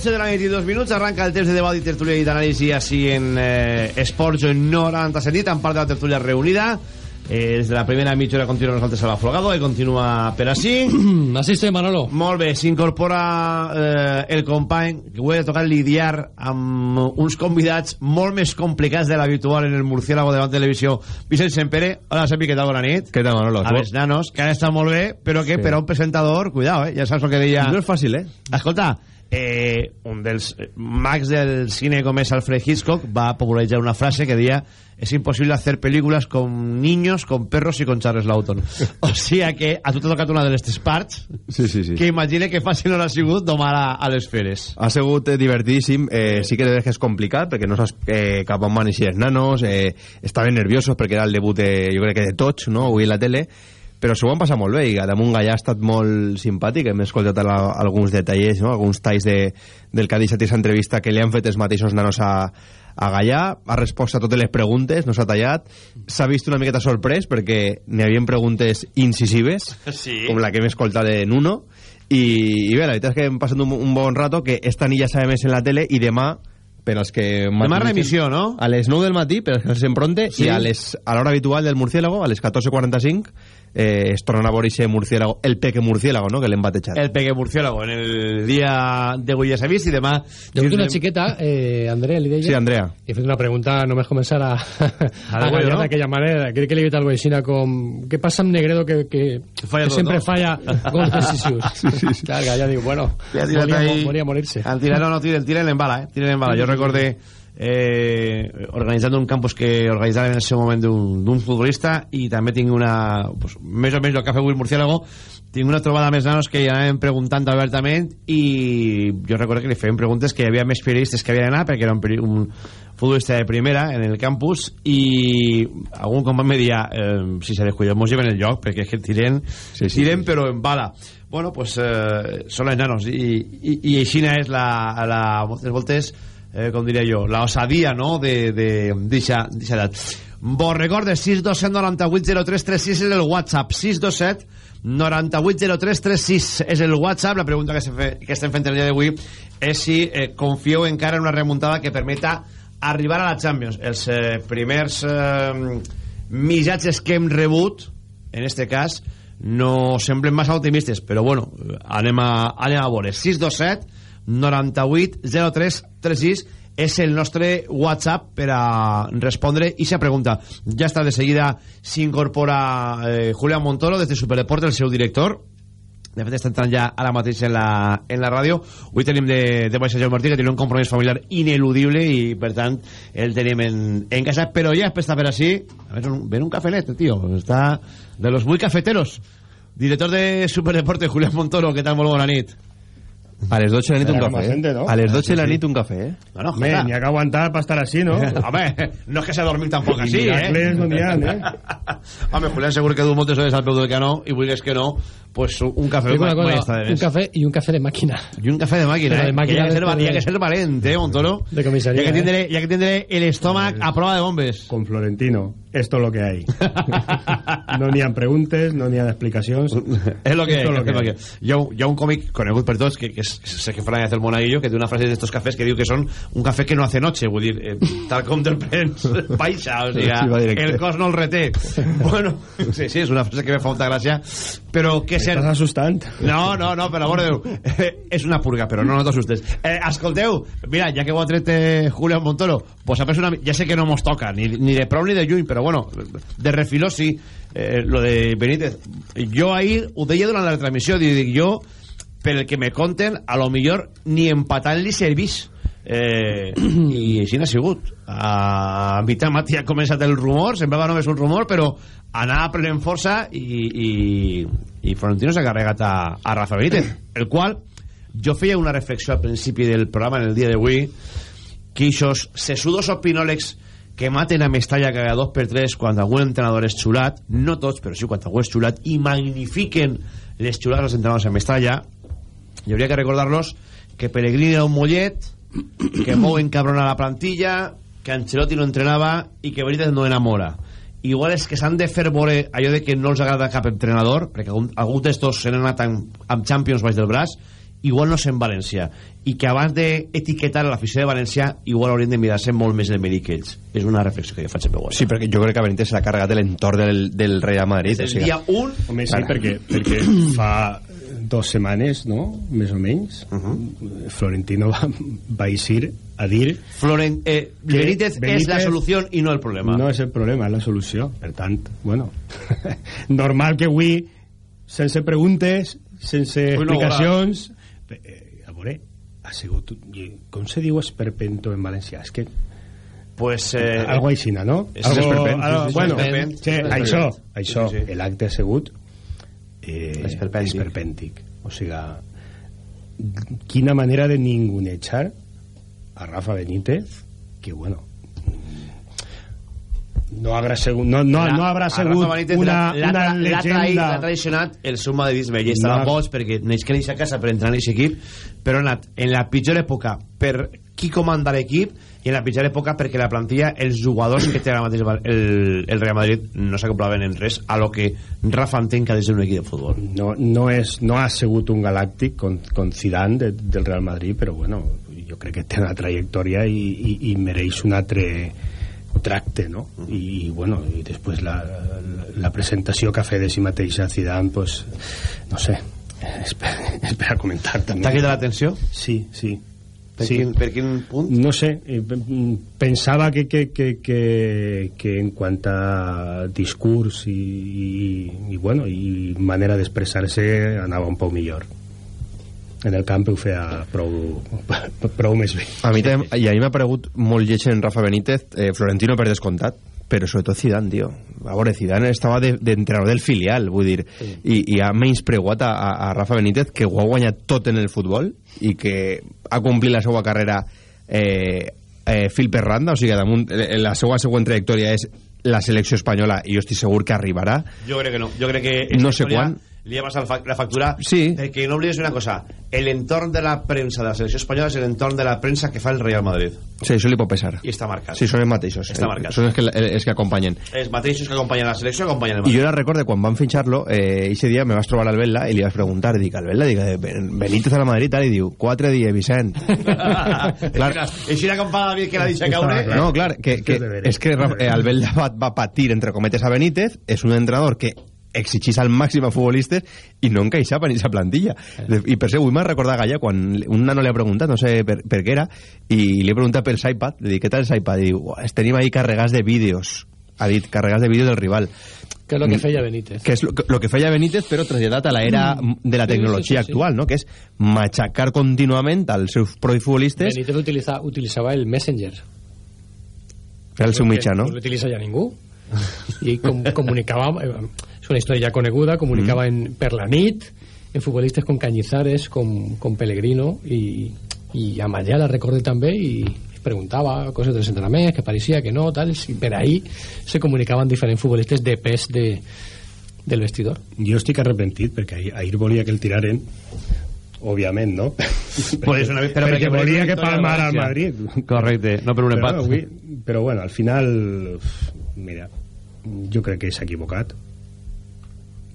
Speaker 18: 12 de la nit i dos minuts arranca el temps de debat i tertúlia i d'anàlisi així en eh, Esports 97 nit, en part de la tertúlia reunida. Eh, des de la primera mitja hora continua nosaltres a l'Aflogado i continua per així.
Speaker 17: així estem, Manolo.
Speaker 1: Molt bé, s'incorpora eh, el company que ho he de tocar lidiar amb uns convidats molt més complicats de l'habitual en el Murciélago de la televisió. Vicent Sempere, hola Sempi, què tal? Bona nit.
Speaker 19: Què tal, Manolo?
Speaker 1: A veure, nanos, que ara està molt bé, però que
Speaker 19: Sí.
Speaker 1: per a un presentador, cuidado, eh? ja saps el que deia...
Speaker 19: No és fàcil, eh?
Speaker 1: Escolta, eh, un dels eh, mags del cine com és Alfred Hitchcock va popularitzar una frase que deia es imposible hacer películas con niños, con perros y con Charles Lawton. o sigui que a tu t'ha tocat una de les tres parts
Speaker 19: Sí, sí, sí.
Speaker 1: que imagine que fàcil no l'ha sigut domar a, a les feres.
Speaker 19: Ha sigut eh, divertidíssim, eh, sí que de que és complicat perquè no saps eh, cap on van eixir els nanos, eh, estaven nerviosos perquè era el debut de, jo crec que de tots, no?, avui a la tele, però s'ho van passar molt bé i damunt Gallà ha estat molt simpàtic, hem escoltat a- alguns detallers, no? alguns talls de, del que ha deixat aquesta entrevista que li han fet els mateixos nanos a, a Gallà, ha respost a totes les preguntes, no s'ha tallat, s'ha vist una miqueta sorprès perquè n'hi havia preguntes incisives,
Speaker 1: Sí.
Speaker 19: com la que hem escoltat de Nuno, i, i bé, la veritat és que hem passat un, un bon rato, que esta nit ja sabe més en la tele, i demà per als que...
Speaker 1: Demà remissió, no?
Speaker 19: A les 9 del matí, per als que els pronte,
Speaker 1: Sí.
Speaker 19: i a les- a l'hora habitual del murciélago, a les 14.45, eh, es tornen a veure ese murciélago, el peque murciélago, no?, que l'hem batejat.
Speaker 1: El Peque Murciélago en el dia d'avui ja s'ha vist i demà...
Speaker 17: Hi ha hagut una xiqueta, eh, Andrea, li deia...
Speaker 19: Sí, Andrea.
Speaker 17: I he fet una pregunta, només començar a, a,
Speaker 1: la
Speaker 17: gallar
Speaker 1: no?
Speaker 17: d'aquella manera. Crec que li he dit alguna cosa així com... Què passa amb Negredo que, que,
Speaker 1: Falla
Speaker 17: que
Speaker 1: tot,
Speaker 17: sempre
Speaker 1: no?
Speaker 17: falla gols decisius? sí, sí, sí. Clar, ja dic, bueno,
Speaker 1: Le ha tirat
Speaker 17: podria,
Speaker 1: ahí-
Speaker 17: podria morir-se.
Speaker 1: Al tirar, no, no, tiren, tiren en bala, eh? Tiren en bala. Yo recordé eh, organitzando un campus que organitzàvem en ese moment d'un futbolista i també tinc una, pues, més o menys el que ha fet avui el Murciélago, tinc una trobada més nanos que ja anàvem preguntant obertament i jo recordo que li feien preguntes que hi havia més periodistes que havien anat perquè era un, un futbolista de primera en el campus i algun company me deia eh, si se descuida mos lleven el lloc perquè és que tiren, sí, sí, tiren sí. però en bala bueno, pues eh, són els nanos i, i, i aixina és la, la moltes voltes eh, com diria jo, la osadia no? de, de, d'eixa edat vos recorde 627 98 0336 és el WhatsApp. 627 98 0336 és el WhatsApp. La pregunta que, fe, que estem fent el dia d'avui és si eh, confieu encara en una remuntada que permeta arribar a la Champions. Els eh, primers eh, missatges que hem rebut en este cas no semblen massa optimistes però bueno, anem a, anem a veure. 627 98 03 36 és el nostre WhatsApp per a respondre i se pregunta. Ja està de seguida s'incorpora eh, Julián Montoro des de Superdeport, el seu director. De fet està entrant ja ara mateix en la, en la ràdio. Avui tenim de, de baixa Jaume Martí que té un compromís familiar ineludible i per tant el tenim en, en casa. Però ja està per així. A veure, un, ven un cafelet tio. Està de los muy cafeteros. Director de Superdeporte Julián Montoro. Què tal? Molt bona nit
Speaker 19: a les 12 de la nit un
Speaker 20: más gente,
Speaker 19: ¿eh?
Speaker 20: ¿no?
Speaker 19: A las 12 de la nit un café, ¿eh?
Speaker 1: No, no, jota.
Speaker 20: ni ha que aguantar para estar así, ¿no?
Speaker 1: Home, no és que s'ha dormit tampoc
Speaker 20: I
Speaker 1: així, eh?
Speaker 20: miracles no n'hi ha, eh?
Speaker 1: Home, Julián segur que du moltes hores al peu del canó i vulguis que no, pues un
Speaker 17: una cosa,
Speaker 1: està de
Speaker 17: un
Speaker 1: més.
Speaker 17: café y un café de máquina.
Speaker 1: Y un café de máquina,
Speaker 17: Pero
Speaker 1: eh?
Speaker 17: de máquina
Speaker 1: que hi ha que ser,
Speaker 17: de-
Speaker 1: hi ha que ser valent, eh, Montoro?
Speaker 17: De comisaría,
Speaker 1: ha que
Speaker 17: eh.
Speaker 1: tindre, hi ha que tindre el estómac a prova de bombes.
Speaker 20: Con Florentino, esto es lo que hay. no n'hi ha preguntes, no n'hi ha explicacions.
Speaker 1: és lo que,
Speaker 20: Esto es lo que
Speaker 1: que. Hi, ha, un- hi ha un còmic conegut per tots que, que sé que farà el monaguillo que té una frase d'estos cafès que diu que són un cafè que no hace noche vull dir, eh, tal com te'l prens baixa, o sigui, el cos no el reté bueno, sí, sí, és una frase que me fa molta gràcia però que ser...
Speaker 20: Estàs assustant.
Speaker 1: No, no, no, per l'amor de Déu. Eh, és una purga, però no, no t'assustes. Eh, escolteu, mira, ja que ho ha tret eh, Julio Montoro, pues a una... Ja sé que no mos toca, ni, ni de prou ni de lluny, però bueno, de refiló sí, eh, lo de Benítez. Jo ahir ho deia durant la retransmissió, dic, jo, per el que me conten, a lo millor ni empatant li servís. Eh, i així n'ha sigut a mitjà matí ha començat el rumor semblava només un rumor però anava prenent força i, i, i Florentino s'ha carregat a, a Rafa Benítez el qual jo feia una reflexió al principi del programa en el dia d'avui que ixos sesudos opinòlegs que maten a Mestalla cada dos per tres quan algun entrenador és xulat no tots però sí quan algú és xulat i magnifiquen les xulades dels entrenadors a Mestalla i hauria que recordar-los que Pellegrini era un mollet que Mou encabrona la plantilla que Ancelotti no entrenava i que Benítez no enamora igual és que s'han de fer veure allò de que no els agrada cap entrenador perquè algun, algun d'estos s'han anat amb, amb Champions baix del braç igual no sé en València. I que abans d'etiquetar a l'afició de València igual haurien de mirar-se molt més el mèdic que ells. És una reflexió que jo faig sempre
Speaker 19: Sí, perquè jo crec que Benítez s'ha carregat l'entorn del, del Real Madrid.
Speaker 1: el
Speaker 19: o sigui,
Speaker 1: dia 1
Speaker 20: Home, sí, perquè, perquè fa dos setmanes, no?, més o menys, Florentino va, va eixir a dir
Speaker 1: Florent, eh,
Speaker 20: Que
Speaker 1: Benítez, és
Speaker 20: Benítez-
Speaker 1: la solució i no el problema
Speaker 20: no és el problema, és la solució. Per tant, bueno, normal que avui, sense preguntes, sense
Speaker 1: Avui no
Speaker 20: explicacions... Eh, a veure, ha sigut... Com se diu esperpento en valencià? És que...
Speaker 1: pues, eh,
Speaker 20: algo aixina, no? algo, algo, bueno,
Speaker 1: esperpent.
Speaker 20: sí, això, això,
Speaker 1: Sí, sí.
Speaker 20: l'acte ha sigut eh,
Speaker 1: Esperpèntic.
Speaker 20: esperpèntic. O sigui, quina manera de ningunejar a Rafa Benítez, que bueno, no habrá segut, no, no,
Speaker 1: La-
Speaker 20: no habrà
Speaker 1: a
Speaker 20: segut
Speaker 1: Benítez
Speaker 20: una,
Speaker 1: l'ha
Speaker 20: una llegenda...
Speaker 1: L'ha traicionat el seu madridisme i estava
Speaker 20: No.
Speaker 1: boig perquè neix que neix a casa per entrar en aquest equip però ha anat en la pitjor època per qui comanda l'equip i en la pitjor època perquè la plantilla els jugadors que té ara mateix el, el Real Madrid no s'acoplaven en res a lo que Rafa entén que ha de ser un equip de futbol
Speaker 20: no, no, és, no ha sigut un galàctic con, con Zidane de, del Real Madrid però bueno, jo crec que té una trajectòria i, i, i mereix un altre tracte no? I, i bueno, i després la, la, la presentació que ha fet de si mateixa Zidane pues, no sé és per, és per a comentar també
Speaker 1: T'ha cridat l'atenció?
Speaker 20: sí, sí
Speaker 1: Per,
Speaker 20: Sí.
Speaker 1: quin, per quin punt?
Speaker 20: no sé, eh, p- pensava que, que, que, que, que en quant a discurs i, i, i, bueno, i manera d'expressar-se anava un poc millor en el camp ho feia prou, prou més bé
Speaker 19: A mi també, i a mi m'ha paregut molt lleig en Rafa Benítez, eh, Florentino per descomptat, però sobretot Zidane, tio. A veure, Zidane estava de- de, del filial, vull dir, i, i ha menyspreguat a, a, a Rafa Benítez, que ho ha guanyat tot en el futbol i que ha complit la seva carrera eh, eh, fil per randa, o sigui, damunt, eh, la seva següent trajectòria és la selecció espanyola i jo estic segur que arribarà.
Speaker 1: Jo crec que no. Jo crec que
Speaker 19: No sé quan.
Speaker 1: Li ha passat fa- la factura
Speaker 19: Sí.
Speaker 1: perquè no oblides una cosa l'entorn de la premsa de la selecció espanyola és l'entorn de la premsa que fa el Real Madrid
Speaker 19: Sí, això li pot pesar.
Speaker 1: i està marcat
Speaker 19: Sí, són els mateixos.
Speaker 1: Està marcat.
Speaker 19: Són els que, els que acompanyen.
Speaker 1: els mateixos que acompanyen la selecció acompanyen el
Speaker 19: I
Speaker 1: Madrid
Speaker 19: jo la recordo quan van fitxar-lo, eh, ese dia me vas trobar al Vella i li vas preguntar, dic, al dic, eh, Ben- Benítez a la Madrid, tal, i diu, quatre dies, Vicent.
Speaker 1: clar. així la compada que l'ha dit caure
Speaker 19: No, clar, que, que és que eh, Albelda va, va patir, entre cometes, a Benítez, és un entrenador que exigís al màxim a futbolistes i no encaixava en aquesta plantilla. I per això avui m'ha recordat Gallà quan un nano li ha preguntat, no sé per, per què era i li he preguntat pel iPad li dic, què tal el iPad? i diu, tenim ahí carregats de vídeos. Ha dit, carregats de vídeos del rival.
Speaker 17: Que és el que feia Benítez.
Speaker 19: que és lo, lo que feia Benítez però traslladat a l'era de la tecnologia
Speaker 17: sí, sí, sí.
Speaker 19: actual no? que és machacar contínuament als seus prois futbolistes
Speaker 17: Benítez utiliza, utilitzava el Messenger.
Speaker 19: Era el seu mitjà, no?
Speaker 17: no l'utilitza ja ningú. I com, comunicava eh, és una història ja coneguda comunicava
Speaker 19: Mm.
Speaker 17: en, per la nit en futbolistes com Cañizares com, com Pellegrino i, i amb allà la recorde també i preguntava coses dels entrenaments que pareixia que no, tal, i per ahí se comunicaven diferents futbolistes de pes de, del vestidor
Speaker 20: jo estic arrepentit perquè ahir, ahir volia que el tiraren òbviament, no?
Speaker 1: Pues una, però
Speaker 20: perquè,
Speaker 1: perquè
Speaker 20: volia que palmar al. Madrid
Speaker 1: Correcte, no per un
Speaker 20: però,
Speaker 1: empat.
Speaker 20: no, avui, però bueno, al final mira, jo crec que s'ha equivocat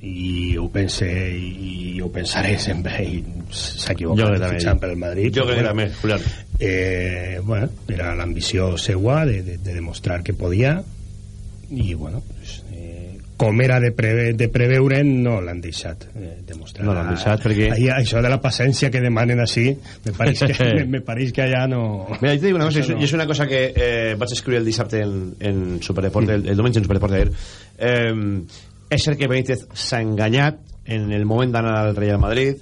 Speaker 20: i ho pense i ho pensaré sempre i s'ha equivocat fitxant pel Madrid
Speaker 1: Jo crec que també, Julián.
Speaker 20: eh, bueno, era l'ambició seua de, de, de demostrar que podia i bueno pues, eh, com era de, preve, de preveure no l'han deixat eh, demostrar
Speaker 1: No l'han deixat perquè-
Speaker 20: Ahí, això de la paciència que demanen així me pareix que, me, me pareix que allà no
Speaker 1: Mira, jo una cosa,
Speaker 20: no.
Speaker 1: és una cosa que eh, vaig escriure el dissabte en, en Superdeport, el, el diumenge en Superdeport d'ahir. Eh, és cert que Benítez s'ha enganyat en el moment d'anar al Real Madrid,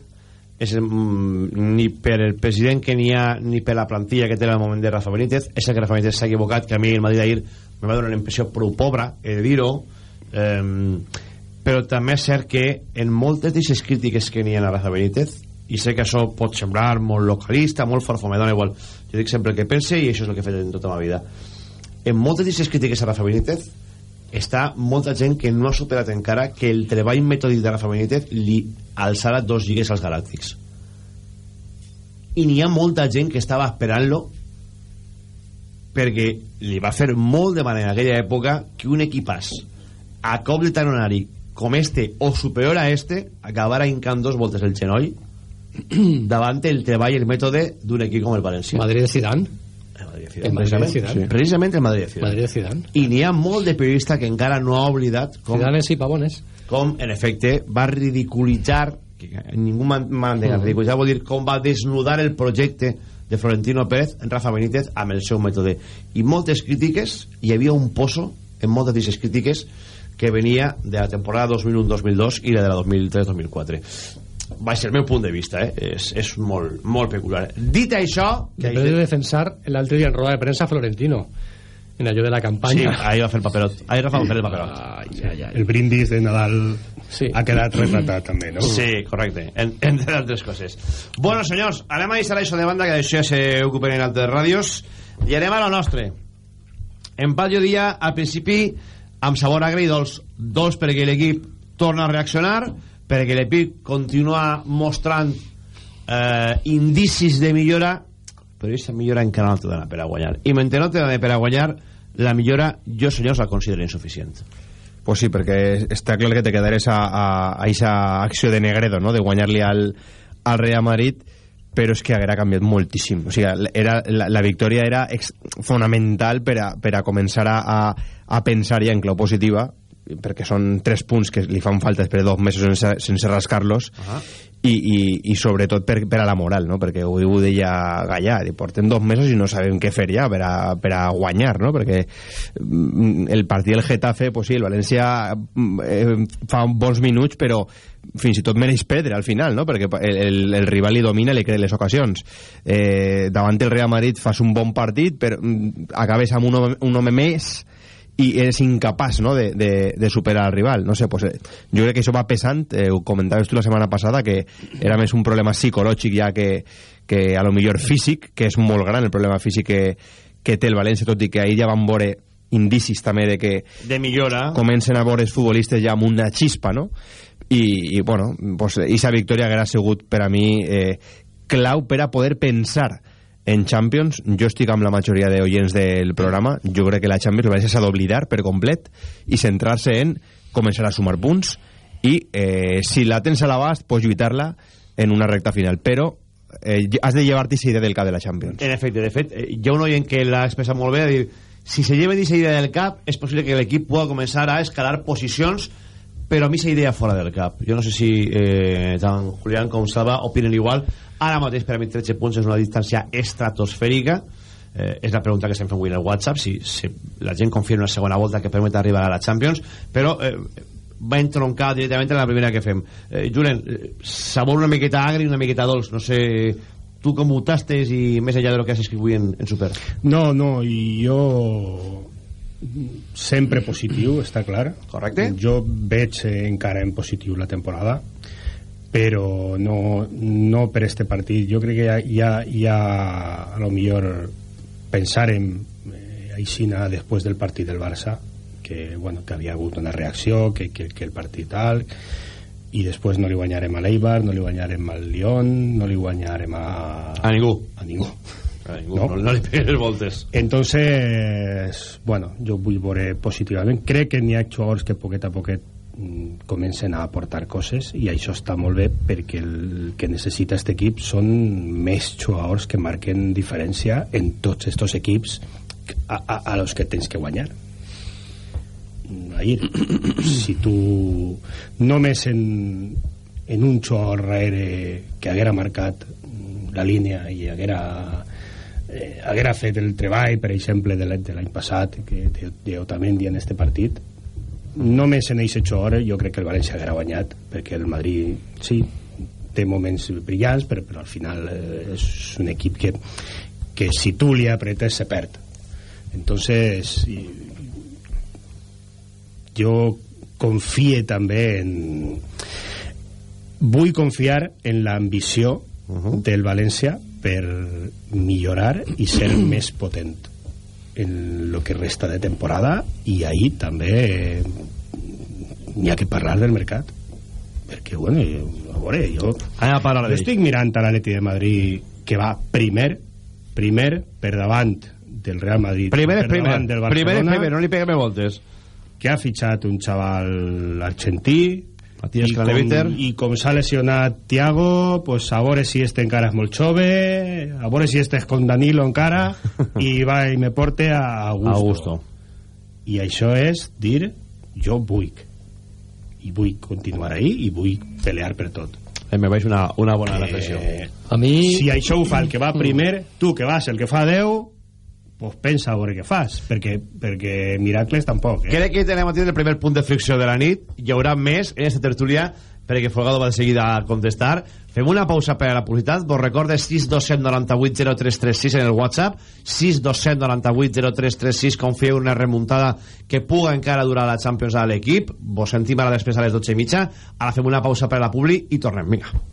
Speaker 1: és el, mm, ni per el president que n'hi ha ni per la plantilla que té el moment de Rafa Benítez. És cert que Rafa Benítez s'ha equivocat que a mi el Madrid d'ahir me va donar una impressió prou pobra he de dir-ho. Eh, però també és cert que en moltes d'aquestes crítiques que n'hi ha a Rafa Benítez i sé que això pot semblar molt localista molt farfomedona igual. Jo dic sempre el que pense i això és el que he fet en tota la vida. En moltes d'aquestes crítiques a Rafa Benítez està molta gent que no ha superat encara que el treball metòdic de Rafa Benítez li alçarà dos lligues als Galàctics. I n'hi ha molta gent que estava esperant-lo perquè li va fer molt de manera en aquella època que un equipàs a cop de talonari com este o superior a este acabara hincant dos voltes el genoll davant el treball i el mètode d'un equip com el València.
Speaker 17: Madrid de Zidane
Speaker 1: el Madrid de
Speaker 17: El Madrid
Speaker 1: precisament,
Speaker 17: Zidane.
Speaker 1: sí. precisament el Madrid Zidane
Speaker 17: Madrid Zidane
Speaker 1: i n'hi ha molt de periodista que encara no ha oblidat com,
Speaker 17: Zidane sí, Pavones
Speaker 1: com en efecte va ridiculitzar que ningú m'ha entengat,
Speaker 17: Mhm.
Speaker 1: ridiculitzar vol dir com va desnudar el projecte de Florentino Pérez en Rafa Benítez amb el seu mètode i moltes crítiques, hi havia un pozo en moltes d'aquestes crítiques que venia de la temporada 2001-2002 i la de la 2003-2004 va ser el meu punt de vista eh? és, és molt, molt peculiar dit això que
Speaker 17: Després de defensar l'altre dia en roda de premsa Florentino en allò de la
Speaker 1: sí,
Speaker 17: campanya
Speaker 1: ahí va fer el paperot Rafa va fer el paperot
Speaker 17: ai, ai, ai.
Speaker 20: el brindis de Nadal
Speaker 17: Sí.
Speaker 20: ha quedat retratat també, no?
Speaker 1: Sí, correcte, en, entre altres coses. Bueno, senyors, anem a deixar això de banda, que d'això ja s'ocupen en altres ràdios, i anem a lo nostre. Empat jo dia, al principi, amb sabor agre i dolç. Dolç perquè l'equip torna a reaccionar, perquè l'equip continua mostrant eh, indicis de millora, però aquesta millora encara no té dona per a guanyar. I mentre no té dona per a guanyar, la millora, jo, senyors, la considero insuficient.
Speaker 19: Pues sí, perquè està clar que te quedares a, a, a aquesta acció de Negredo, no?, de guanyar-li al, al Real Madrid, però és que haguera canviat moltíssim. O sigui, era, la, la victòria era ex, fonamental per a, per a començar a, a, a pensar ja en clau positiva, perquè són tres punts que li fan falta després de dos mesos sense, sense rascar-los, uh -huh. i, i, i sobretot per, per a la moral, no? perquè avui ho deia Gallà, portem dos mesos i no sabem què fer ja per a, per a guanyar, no? perquè mm, el partit del Getafe, pues sí, el València mm, eh, fa bons minuts, però fins i tot mereix perdre al final, no? perquè el, el, el rival li domina i li crea les ocasions. Eh, davant el Real Madrid fas un bon partit, però mm, acabes amb un home, un home més i eres incapaç no, de, de, de superar al rival no sé, pues, eh, jo crec que això va pesant eh, ho comentaves tu la setmana passada que era més un problema psicològic ja que, que a lo millor físic que és molt gran el problema físic que, que té el València tot i que ahir ja van veure indicis també de que
Speaker 1: De millora.
Speaker 19: comencen a veure els futbolistes ja amb una xispa no? i, i bueno, pues, esa victòria haguera sigut per a mi eh, clau per a poder pensar en Champions, jo estic amb la majoria d'oients del programa, jo crec que la Champions València s'ha d'oblidar per complet i centrar-se en començar a sumar punts i eh, si la tens a l'abast pots lluitar-la en una recta final, però eh, has de llevar-te aquesta idea del cap de la Champions.
Speaker 1: En efecte, de fet, eh, hi ha un oient que l'ha expressat molt bé, a dir, si se lleven aquesta idea del cap, és possible que l'equip pugui començar a escalar posicions però a mi idea fora del cap. Jo no sé si eh, tant Julián com Salva opinen igual ara mateix per a mi 13 punts és una distància estratosfèrica. Eh, és la pregunta que estem fent avui en el WhatsApp si, si la gent confia en una segona volta que permet arribar a la Champions però eh, va entroncar directament en la primera que fem. Eh, Julen, sabor una miqueta agri una miqueta dolç, no sé tu com ho tastes i més enllà de lo que has escrit avui en, en Super.
Speaker 20: No, no, i jo sempre positiu, està clar.
Speaker 1: Correcte.
Speaker 20: Jo veig encara en positiu la temporada però no, no per este partit. Jo crec que ja, ja, ja a lo millor pensarem eh, aixina després del partit del Barça que, bueno, que havia hagut una reacció que, que, que el partit tal i després no li guanyarem a l'Eibar no li guanyarem al Lyon no li guanyarem a...
Speaker 1: a ningú.
Speaker 20: A ningú.
Speaker 1: A ningú, no, no, no li pegues voltes.
Speaker 20: Entonces bueno, jo vull veure positivament. Crec que n'hi ha jugadors que poquet a poquet comencen a aportar coses i això està molt bé perquè el que necessita aquest equip són més jugadors que marquen diferència en tots estos equips a, a, a los que tens que guanyar. Ahir si tu només en, en un jugador darrere que haguera marcat la línia i haguera eh, haguera fet el treball per exemple de l'any passat que de, de Otamendi en este partit només en aquest hora jo crec que el València haguera guanyat perquè el Madrid sí, té moments brillants però, però al final eh, és un equip que, que si tu li apretes se perd entonces i, jo confie també en vull confiar en l'ambició uh -huh. del València per millorar i ser més potent en lo que resta de temporada i ahir també eh, n'hi ha que parlar del mercat. Perquè bueno, a veure jo,
Speaker 1: a parlar
Speaker 20: jo estic mirant a l'Atleti de Madrid que va primer primer per davant del Real Madrid
Speaker 1: primer és primer, primer és primer, no li peguem voltes.
Speaker 20: que ha fitxat un xaval argentí
Speaker 1: Matías
Speaker 20: i com,
Speaker 1: Craneviter.
Speaker 20: i com s'ha lesionat Tiago pues a veure si este encara és molt jove a veure si este és con Danilo encara i va i me porte a Augusto,
Speaker 1: A Augusto.
Speaker 20: i això és dir jo vull i vull continuar ahí i vull pelear per tot
Speaker 1: Eh, me veig una, una bona
Speaker 20: Eh,
Speaker 1: reflexió
Speaker 17: A mi...
Speaker 20: si això ho fa el que va primer tu que vas el que fa 10 pues pensa a veure què fas perquè, perquè miracles tampoc eh?
Speaker 1: Crec que tenem a el primer punt de fricció de la nit. Hi haurà més en aquesta tertúlia perquè Folgado va de seguida a contestar. Fem una pausa per a la publicitat. Vos recorde 627 98 0336 en el WhatsApp. 627 98 0336. Confieu una remuntada que puga encara durar la Champions a l'equip. Vos sentim ara després a les 12 i mitja. Ara fem una pausa per a la publi i tornem. Vinga.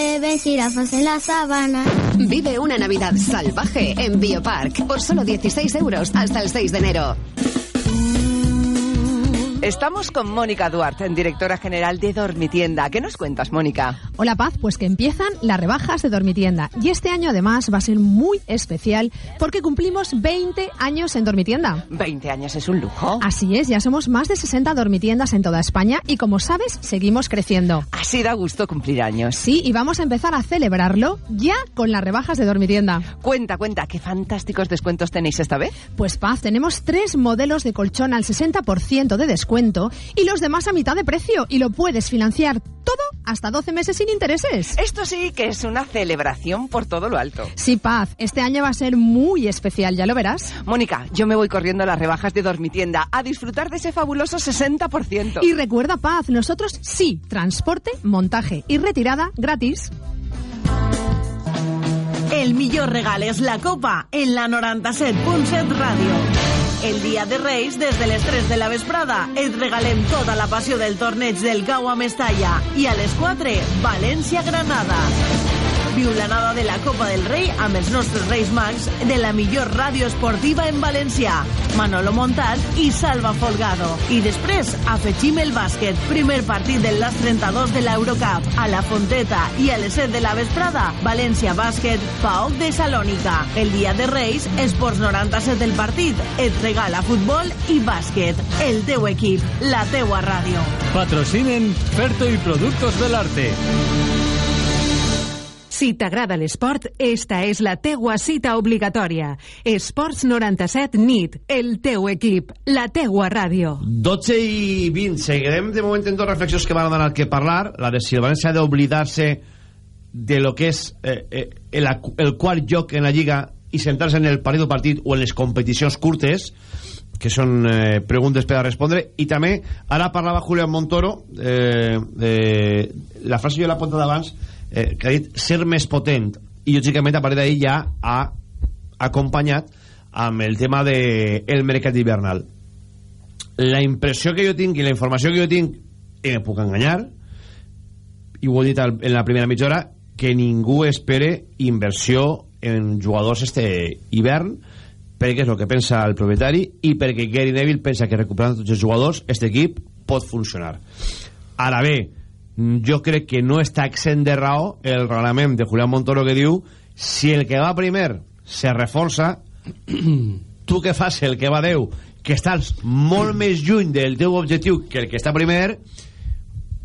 Speaker 21: jirafas en la sabana.
Speaker 22: Vive una Navidad salvaje en Biopark por solo 16 euros hasta el 6 de enero.
Speaker 23: Estamos con Mónica Duarte, directora general de Dormitienda. ¿Qué nos cuentas, Mónica?
Speaker 24: Hola Paz, pues que empiezan las rebajas de Dormitienda. Y este año además va a ser muy especial porque cumplimos 20 años en Dormitienda.
Speaker 23: 20 años es un lujo.
Speaker 24: Así es, ya somos más de 60 dormitiendas en toda España y como sabes, seguimos creciendo.
Speaker 23: Así da gusto cumplir años.
Speaker 24: Sí, y vamos a empezar a celebrarlo ya con las rebajas de Dormitienda.
Speaker 23: Cuenta, cuenta, ¿qué fantásticos descuentos tenéis esta vez?
Speaker 24: Pues Paz, tenemos tres modelos de colchón al 60% de descuento y los demás a mitad de precio y lo puedes financiar todo hasta 12 meses sin intereses.
Speaker 23: Esto sí que es una celebración por todo lo alto.
Speaker 24: Sí, Paz, este año va a ser muy especial, ya lo verás.
Speaker 23: Mónica, yo me voy corriendo a las rebajas de Dormitienda a disfrutar de ese fabuloso 60%.
Speaker 24: Y recuerda, Paz, nosotros sí, transporte, montaje y retirada gratis.
Speaker 4: El millor regal és la copa en la 97.7 Ràdio. El dia de Reis, des de les 3 de la vesprada, et regalem tota la passió del torneig del Cau a Mestalla i a les 4, València-Granada. Viu l'anada de la Copa del Rei amb els nostres Reis Mags de la millor ràdio esportiva en valencià. Manolo Montal i Salva Folgado. I després afegim el bàsquet. Primer partit del LAS 32 de l'Eurocup. A la Fonteta i a les 7 de la vesprada, València Bàsquet, PAOC de Salònica. El dia de Reis, Esports 97 del partit. Et regala futbol i bàsquet. El teu equip, la teua ràdio.
Speaker 25: Patrocinen Ferto y Productos del Arte.
Speaker 8: Si t'agrada l'esport, esta és la teua cita obligatòria. Esports 97 NIT, el teu equip, la teua ràdio.
Speaker 1: 12 i 20. Seguirem de moment en dos reflexions que van donar que parlar. La de si el València ha d'oblidar-se de lo que és eh, eh, el, el quart lloc en la Lliga i centrar-se en el partit o partit o en les competicions curtes que són eh, preguntes per a respondre i també, ara parlava Julián Montoro eh, eh, la frase jo l'he apuntat abans eh, que ha dit ser més potent i lògicament a partir d'ahir ja ha acompanyat amb el tema de el mercat hivernal. La impressió que jo tinc i la informació que jo tinc me puc enganyar i ho he dit en la primera mitja hora que ningú espere inversió en jugadors este hivern perquè és el que pensa el propietari i perquè Gary Neville pensa que recuperant tots els jugadors este equip pot funcionar. Ara bé jo crec que no està exent de raó el reglament de Julián Montoro que diu si el que va primer se reforça tu que fas el que va Déu que estàs molt més lluny del teu objectiu que el que està primer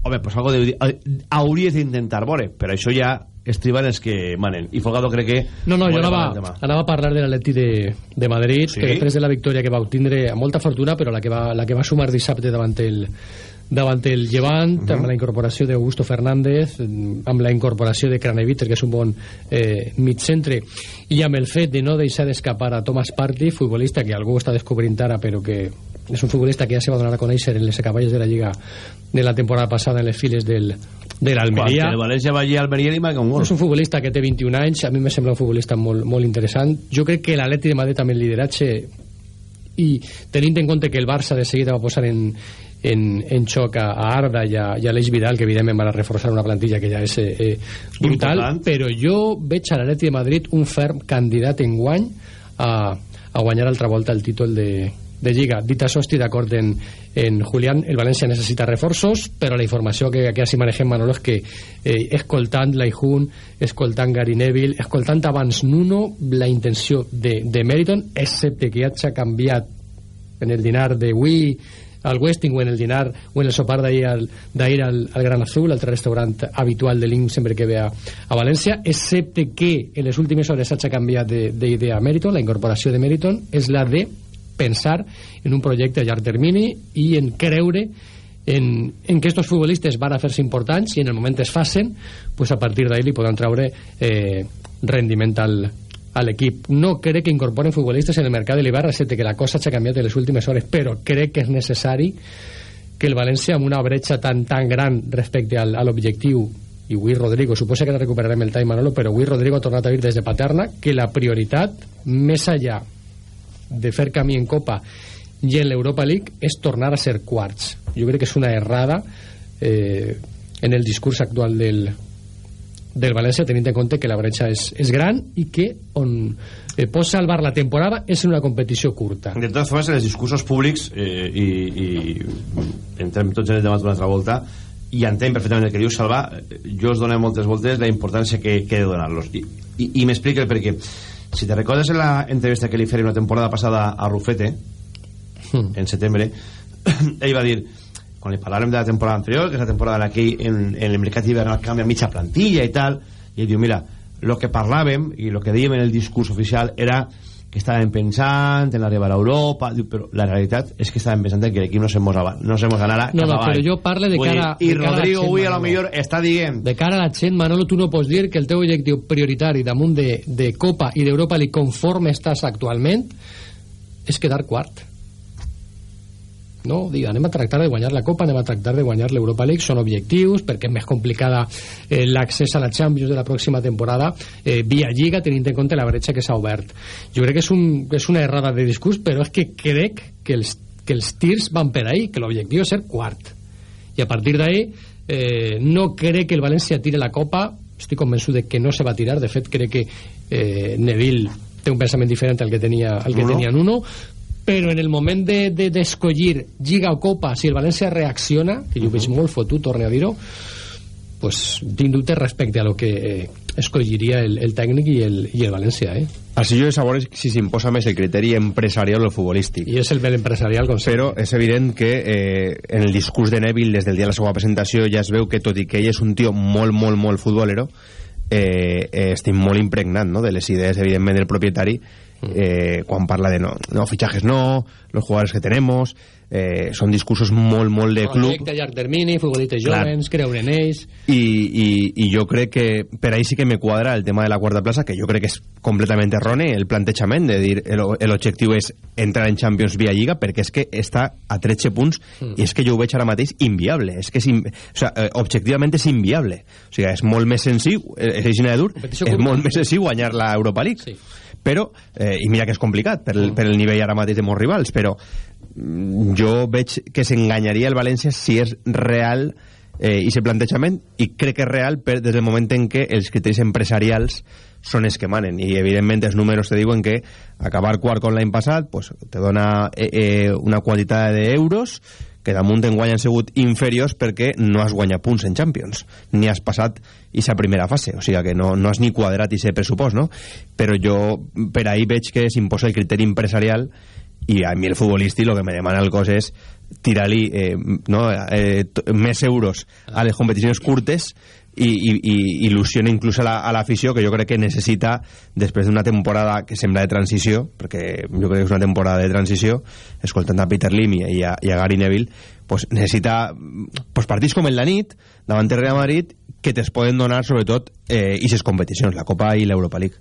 Speaker 1: home, pues algo de, hauries d'intentar veure, però això ja estriben els que manen i Folgado crec que
Speaker 17: no, no, jo anava, anava a parlar de l'Atleti de, de Madrid sí? que després de la victòria que va obtindre amb molta fortuna però la que va, la que va sumar dissabte davant el, davant el Llevant, uh -huh. amb la incorporació d'Augusto Fernández, amb la incorporació de Craneviter, que és un bon eh, centre, i amb el fet de no deixar d'escapar a Thomas Partey, futbolista que algú està descobrint ara, però que és un futbolista que ja se va donar a conèixer en les acaballes de la Lliga de la temporada passada en les files del, de l'Almeria.
Speaker 1: el València va allí a Almeria i marca un gol.
Speaker 17: És un futbolista que té 21 anys, a mi me sembla un futbolista molt, molt interessant. Jo crec que l'Atleti de Madrid també el lideratge i tenint en compte que el Barça de seguida va posar en, en, en xoc a, Arda i a, i a l'Eix Vidal, que evidentment van a reforçar una plantilla que ja és eh, eh brutal, Important. però jo veig a l'Atleti de Madrid un ferm candidat en guany a, a guanyar altra volta el títol de, de Lliga. Dit això, estic d'acord en, en Julián, el València necessita reforços, però la informació que, que així manegem, Manolo, és que eh, escoltant l'Aihun, escoltant Gary Neville, escoltant abans Nuno, la intenció de, de Meriton, excepte que ja s'ha canviat en el dinar d'avui al Westing o en el dinar o en el sopar d'ahir al, al, al Gran Azul, altre restaurant habitual de l'INC sempre que ve a, a València, excepte que en les últimes hores s'ha canviat d'idea a Meriton, la incorporació de Meriton és la de pensar en un projecte a llarg termini i en creure en, en que estos futbolistes van a fer-se importants i en el moment es facin, pues a partir d'ahir li poden treure eh, rendiment al, a l'equip. No crec que incorporen futbolistes en el mercat de l'hivern, excepte que la cosa s'ha canviat en les últimes hores, però crec que és necessari que el València, amb una bretxa tan, tan gran respecte al, a l'objectiu i avui Rodrigo, suposa que recuperarem el time Manolo, però avui Rodrigo ha tornat a dir des de Paterna que la prioritat, més allà de fer camí en Copa i en l'Europa League, és tornar a ser quarts. Jo crec que és una errada eh, en el discurs actual del, del València tenint en compte que la bretxa és, és gran i que on eh, pot salvar la temporada és en una competició curta.
Speaker 1: De totes formes en els discursos públics eh, i, i entrem tots en el debat una altra volta i entenc perfectament el que diu Salva. Jo us dono moltes voltes la importància que, que he de donar-los. I, i, i m'explica el perquè. Si te recordes en la entrevista que li faré una temporada passada a Rufete mm. en setembre ell va dir quan li parlàrem de la temporada anterior, que és la temporada en la que en, en el mercat hivernal canvia mitja plantilla i tal, i ell diu, mira, el que parlàvem i el que dèiem en el discurs oficial era que estàvem pensant en arribar a Europa, diu, però la realitat és que estàvem pensant que l'equip no se mos, no se mos anara
Speaker 17: no, no, però jo parle de cara...
Speaker 1: Dir, I Rodrigo avui a lo millor està dient...
Speaker 17: De cara a la gent, Manolo, tu no pots dir que el teu objectiu prioritari damunt de, de Copa i d'Europa li conforme estàs actualment és quedar quart no? Digue, anem a tractar de guanyar la Copa, anem a tractar de guanyar l'Europa League, són objectius, perquè és més complicada eh, l'accés a la Champions de la pròxima temporada eh, via Lliga, tenint en compte la bretxa que s'ha obert. Jo crec que és, un, és una errada de discurs, però és que crec que els, que els tirs van per ahí, que l'objectiu és ser quart. I a partir d'ahí eh, no crec que el València tire la Copa estic convençut de que no se va tirar de fet crec que eh, Neville té un pensament diferent al que tenia, al que
Speaker 18: Nuno.
Speaker 17: tenia Nuno però en el moment de- de- d'escollir de, Lliga o Copa, si el València reacciona que jo veig molt fotut, torne a dir-ho pues tinc dubtes respecte a lo que eh, escolliria el, el tècnic i el, i el València eh?
Speaker 19: Així jo de saber si s'imposa més el criteri empresarial o futbolístic.
Speaker 17: i és el ben empresarial com
Speaker 19: Però és evident que eh, en el discurs de Neville des del dia de la seva presentació ja es veu que tot i que ell és un tio molt, molt, molt futbolero eh, eh, estic molt impregnat no? de les idees evidentment del propietari eh, quan parla de no, no, fitxajes no los jugadores que tenemos eh, són discursos molt, molt de club
Speaker 17: projecte a llarg termini, futbolistes
Speaker 19: Clar.
Speaker 17: jovens creure en ells
Speaker 19: i, i, i jo crec que per ahí sí que me quadra el tema de la quarta plaça que jo crec que és completament erroni el plantejament de dir el- l'objectiu és entrar en Champions via Lliga perquè és que està a 13 punts
Speaker 17: Mm.
Speaker 19: i és que jo ho veig ara mateix inviable és que és in, o sea, eh, objectivament és inviable o sigui, és molt més senzill eh, és, de dur,
Speaker 17: Competició
Speaker 19: és
Speaker 17: curta.
Speaker 19: molt més senzill guanyar la Europa League sí. Però, eh, i mira que és complicat per, el- per el nivell ara mateix de molts rivals però mm, jo veig que s'enganyaria el València si és real eh, i ese plantejament i crec que és real per, des del moment en què els criteris empresarials són els que manen. I evidentment els números te diuen que acabar quart com l'any passat pues, te dona eh, eh, una quantitat d'euros que damunt enguany han sigut inferiors perquè no has guanyat punts en Champions ni has passat aquesta primera fase o sigui que no, no has ni quadrat aquest pressupost no? però jo per ahí veig que s'imposa el criteri empresarial i a mi el futbolístic el que me demana el cos és tirar-li eh, no, eh, més euros a les competicions curtes i, i, i il·lusiona inclús a la- a l'afició que jo crec que necessita després d'una temporada que sembla de transició perquè jo crec que és una temporada de transició escoltant a Peter Lim i a, i a Gary Neville pues necessita pues, partits com el la nit davant del Real Madrid que te'ls poden donar sobretot eh, ses competicions, la Copa i l'Europa League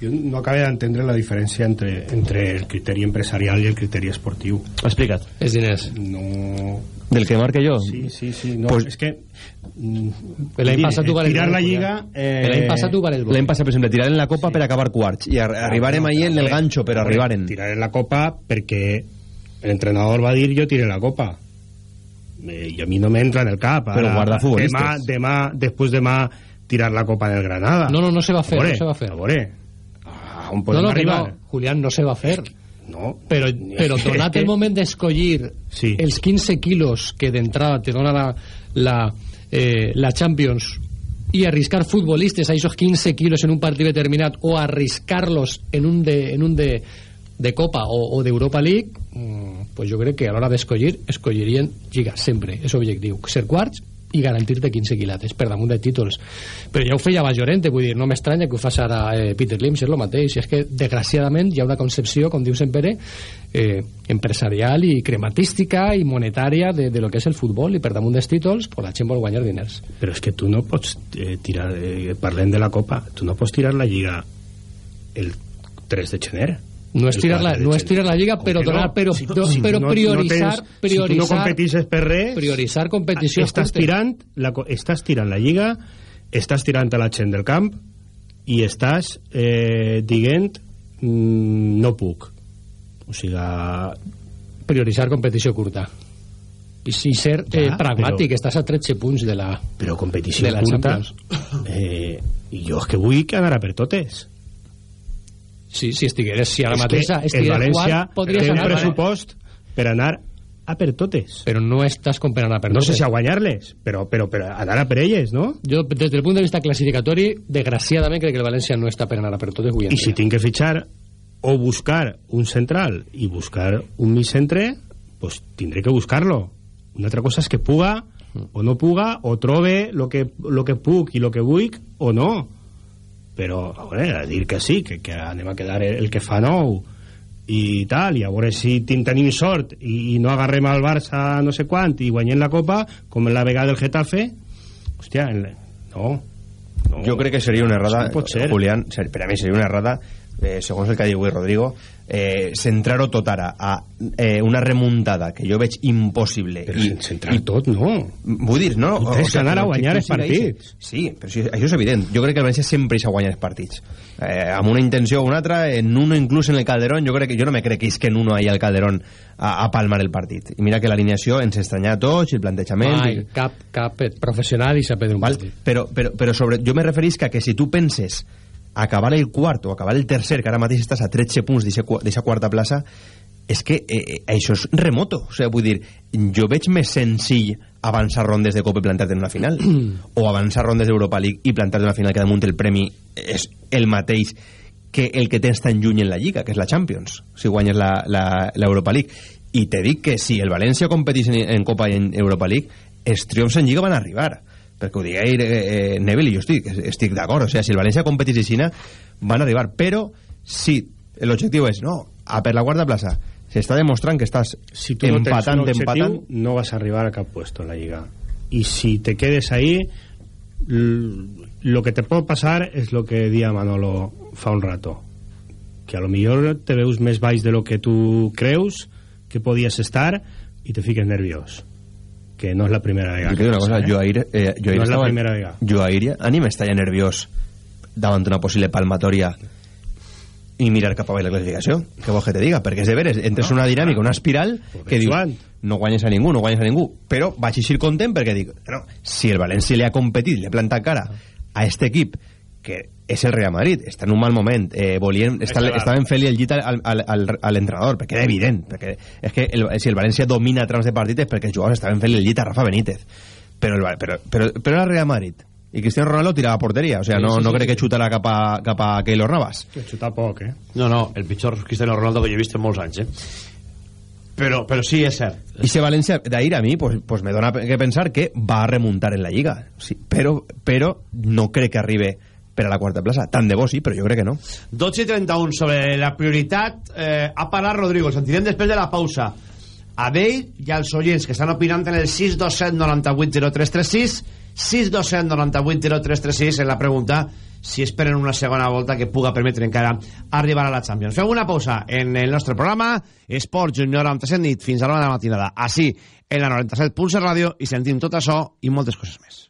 Speaker 20: Jo no acabé d'entendre la diferència entre, entre el criteri empresarial i el criteri esportiu.
Speaker 18: Explica't.
Speaker 17: És diners.
Speaker 20: No...
Speaker 19: Del que marque jo?
Speaker 20: Sí, sí, sí. No,
Speaker 19: Pues-
Speaker 20: és que... mm,
Speaker 17: L'any passat tu
Speaker 20: Tirar la lliga... Eh,
Speaker 17: L'any passat tu bo.
Speaker 19: L'any passat, per exemple, tiraren la Copa per acabar quarts i ar arribarem ahir en el ganxo, però arribaren.
Speaker 20: Tirar la copa perquè l'entrenador va dir jo tiré la copa. Eh, I a mi no m'entra en el cap.
Speaker 19: Però guarda futbolistes.
Speaker 20: Demà, demà, després demà, tirar la copa en el Granada.
Speaker 17: No, no, no se va fer,
Speaker 20: veure,
Speaker 17: no se va fer.
Speaker 20: A veure, a on
Speaker 17: no,
Speaker 20: podem
Speaker 17: no, que
Speaker 20: arribar?
Speaker 17: no, Julián, no se va fer
Speaker 20: No.
Speaker 17: però, però donat el moment d'escollir
Speaker 20: Sí.
Speaker 17: els 15 quilos que d'entrada te dona la, la, eh, la Champions i arriscar futbolistes a esos 15 kilos en un partit determinat o arriscarlos en un de, en un de, de Copa o, o d'Europa League mm, pues jo crec que a l'hora d'escollir escollirien Lliga, sempre, és objectiu ser quarts i garantir-te 15 quilates per damunt de títols però ja ho feia Bajorente, vull dir, no m'estranya que ho faci ara eh, Peter Lim, si és el mateix és que desgraciadament hi ha una concepció com diu sempre eh, empresarial i crematística i monetària de, de lo que és el futbol i per damunt dels títols pues la gent vol guanyar diners
Speaker 20: Però és que tu no pots eh, tirar... Eh, parlem de la Copa. Tu no pots tirar la Lliga el 3 de gener.
Speaker 17: No és tirar la,
Speaker 20: 4 de
Speaker 17: no és tirar la lliga però
Speaker 20: no?
Speaker 17: donar però,
Speaker 20: Si-
Speaker 17: do-
Speaker 20: si
Speaker 17: però
Speaker 20: no- no
Speaker 17: prioritzar
Speaker 20: tens-
Speaker 17: prioritzar
Speaker 20: si tu no per res
Speaker 17: prioritzar competició
Speaker 20: estàs tirant, la, estàs tirant la Lliga estàs tirant a la gent del camp i estàs eh, dient mm, no puc. O sigui
Speaker 17: prioritzar competició curta. I si ser eh,
Speaker 20: Ja,
Speaker 17: pragmàtic,
Speaker 20: però-
Speaker 17: estàs a 13 punts de la,
Speaker 20: però competició
Speaker 17: de la
Speaker 20: curta
Speaker 17: Champions.
Speaker 20: eh, jo és que vull que anar a per totes
Speaker 17: sí, si estigueres si ara
Speaker 20: És
Speaker 17: mateix
Speaker 20: el
Speaker 17: estigueres
Speaker 20: València
Speaker 17: quart,
Speaker 20: té un pressupost per anar a per totes.
Speaker 17: Però no estàs comparant a per
Speaker 20: no sé
Speaker 17: totes.
Speaker 20: si a guanyar-les però, però, però anar a per elles no?
Speaker 17: jo des del punt de vista classificatori desgraciadament crec que el València no està per anar a per totes
Speaker 20: i si tinc que fitxar o buscar un central i buscar un mig centre pues tindré que buscar-lo. Una altra cosa és que puga o no puga o trobe lo que, lo que puc i lo que vull o no però a veure, a dir que sí que, que anem a quedar el, que fa nou i tal, i a veure si tenim sort i, i no agarrem al Barça no sé quant i guanyem la Copa com en la vegada del Getafe hòstia, en la- no, no
Speaker 19: jo crec que seria una errada. Julián, per a mi seria una errada eh, segons el que diu avui Rodrigo, eh, centrar-ho tot ara a eh, una remuntada que jo veig impossible.
Speaker 20: Però i, centrar i, tot, no.
Speaker 19: Vull dir, no?
Speaker 20: I tens que anar a guanyar els partits.
Speaker 19: Sí, però sí, això és evident. Jo crec que el València sempre hi guanyar els partits. Eh, amb una intenció o una altra, en uno inclús en el Calderón, jo crec que jo no me crec que és que en uno ahí al Calderón a, a palmar el partit. I mira que l'alineació ens estranya a tots, el plantejament...
Speaker 17: Ai,
Speaker 19: i...
Speaker 17: cap, cap professional i sap un
Speaker 19: Val?
Speaker 17: partit.
Speaker 19: Però, però, però sobre, jo me referisc a que si tu penses acabar el quart o acabar el tercer, que ara mateix estàs a 13 punts d'aquesta quarta plaça, és que eh, eh, això és remoto. O sigui, vull dir, jo veig més senzill avançar rondes de Copa i plantar-te en una final o avançar rondes d'Europa League i plantar-te en una final que damunt el premi és el mateix que el que tens tan lluny en la Lliga, que és la Champions, si guanyes l'Europa League. I te dic que si el València competís en, en Copa i en Europa League, els triomfs en Lliga van arribar perquè ho digui eh, eh, Neville i jo estic, estic d'acord, o sigui, si el València competís i Xina van arribar, però si l'objectiu és, no, a per la quarta plaça s'està demostrant que estàs
Speaker 20: si tu no
Speaker 19: empatant,
Speaker 20: tens un
Speaker 19: empatant
Speaker 20: no vas a arribar a cap puesto en la Lliga. Y si te quedes ahí lo que te puede pasar es lo que dia Manolo fa un rato que a lo millor te veus més baix de lo que tu creus que podies estar i te fiques nerviós que no és la primera vegada.
Speaker 19: Jo una cosa, eh? jo ahir, eh, jo ahir
Speaker 20: no és la primera vegada.
Speaker 19: Jo ahir, a mi m'estalla nerviós davant d'una possible palmatòria i mirar cap avall la classificació. Què vols que te diga? Perquè és de veres, entres no, una dinàmica, una espiral, que dius, no guanyes a ningú, no guanyes a ningú, però vaig eixir content perquè dic, no, si el València li ha competit, li ha plantat cara a este equip, que és el Real Madrid, està en un mal moment eh, volien, està, estaven fent-li el llit al, al, al, a l'entrenador, perquè era evident perquè és que el, si el València domina trams de partit és perquè els jugadors estaven fent-li el llit a Rafa Benítez però, el, però, però, però era el Real Madrid i Cristiano Ronaldo tirava a porteria o sea, no, sí, sí, no crec sí. que xutarà cap a, cap a Keylor Navas
Speaker 20: que xuta poc, eh?
Speaker 1: no, no, el pitjor Cristiano Ronaldo que jo he vist en molts anys eh? però, però sí, és cert
Speaker 19: i si València d'ahir a mi pues, pues me dona que pensar que va a remuntar en la Lliga sí, però, però no crec que arribe per a la quarta plaça. Tant de bo sí, però jo crec que no.
Speaker 1: 12 i 31 sobre la prioritat. Eh, ha parlat Rodrigo, sentirem després de la pausa. A d'ell i als oients que estan opinant en el 627 98 0336 627 98 0336 en la pregunta si esperen una segona volta que puga permetre encara arribar a la Champions. Fem una pausa en el nostre programa Esports 97 nit fins a l'hora de la matinada. Així, en la 97 Pulse Ràdio i sentim tot això i moltes coses més.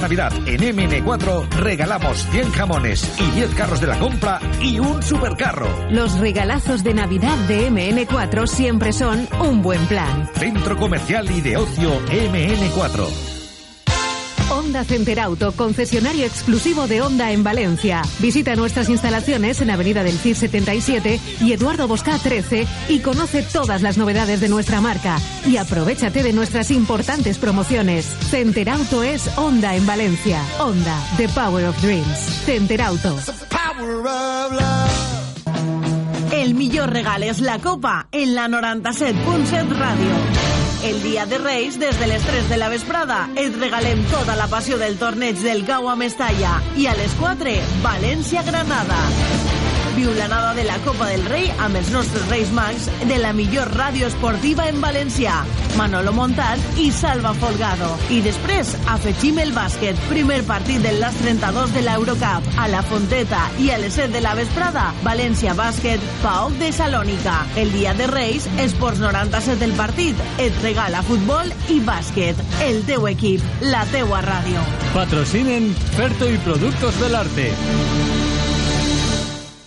Speaker 26: Navidad en MN4 regalamos 100 jamones y 10 carros de la compra y un supercarro.
Speaker 8: Los regalazos de Navidad de MN4 siempre son un buen plan.
Speaker 26: Centro Comercial y de Ocio MN4.
Speaker 8: Honda Center Auto, concesionario exclusivo de Honda en Valencia. Visita nuestras instalaciones en Avenida del CIR 77 y Eduardo Bosca 13 y conoce todas las novedades de nuestra marca. Y aprovechate de nuestras importantes promociones. Center Auto es Honda en Valencia. Honda, The Power of Dreams. Center Auto.
Speaker 4: El millor regal és la copa en la 97.7 Ràdio. El dia de Reis, des de les 3 de la vesprada, et regalem tota la passió del torneig del Gau a Mestalla i a les 4, València-Granada. Viu l'anada de la Copa del Rei amb els nostres Reis Mags de la millor ràdio esportiva en valencià. Manolo Montal i Salva Folgado. I després afegim el bàsquet. Primer partit del LAS 32 de l'Eurocup. A la Fonteta i a les 7 de la vesprada, València Bàsquet, PAOC de Salònica. El dia de Reis, Esports 97 del partit. Et regala futbol i bàsquet. El teu equip, la teua ràdio.
Speaker 25: Patrocinen Ferto y Productos del Arte.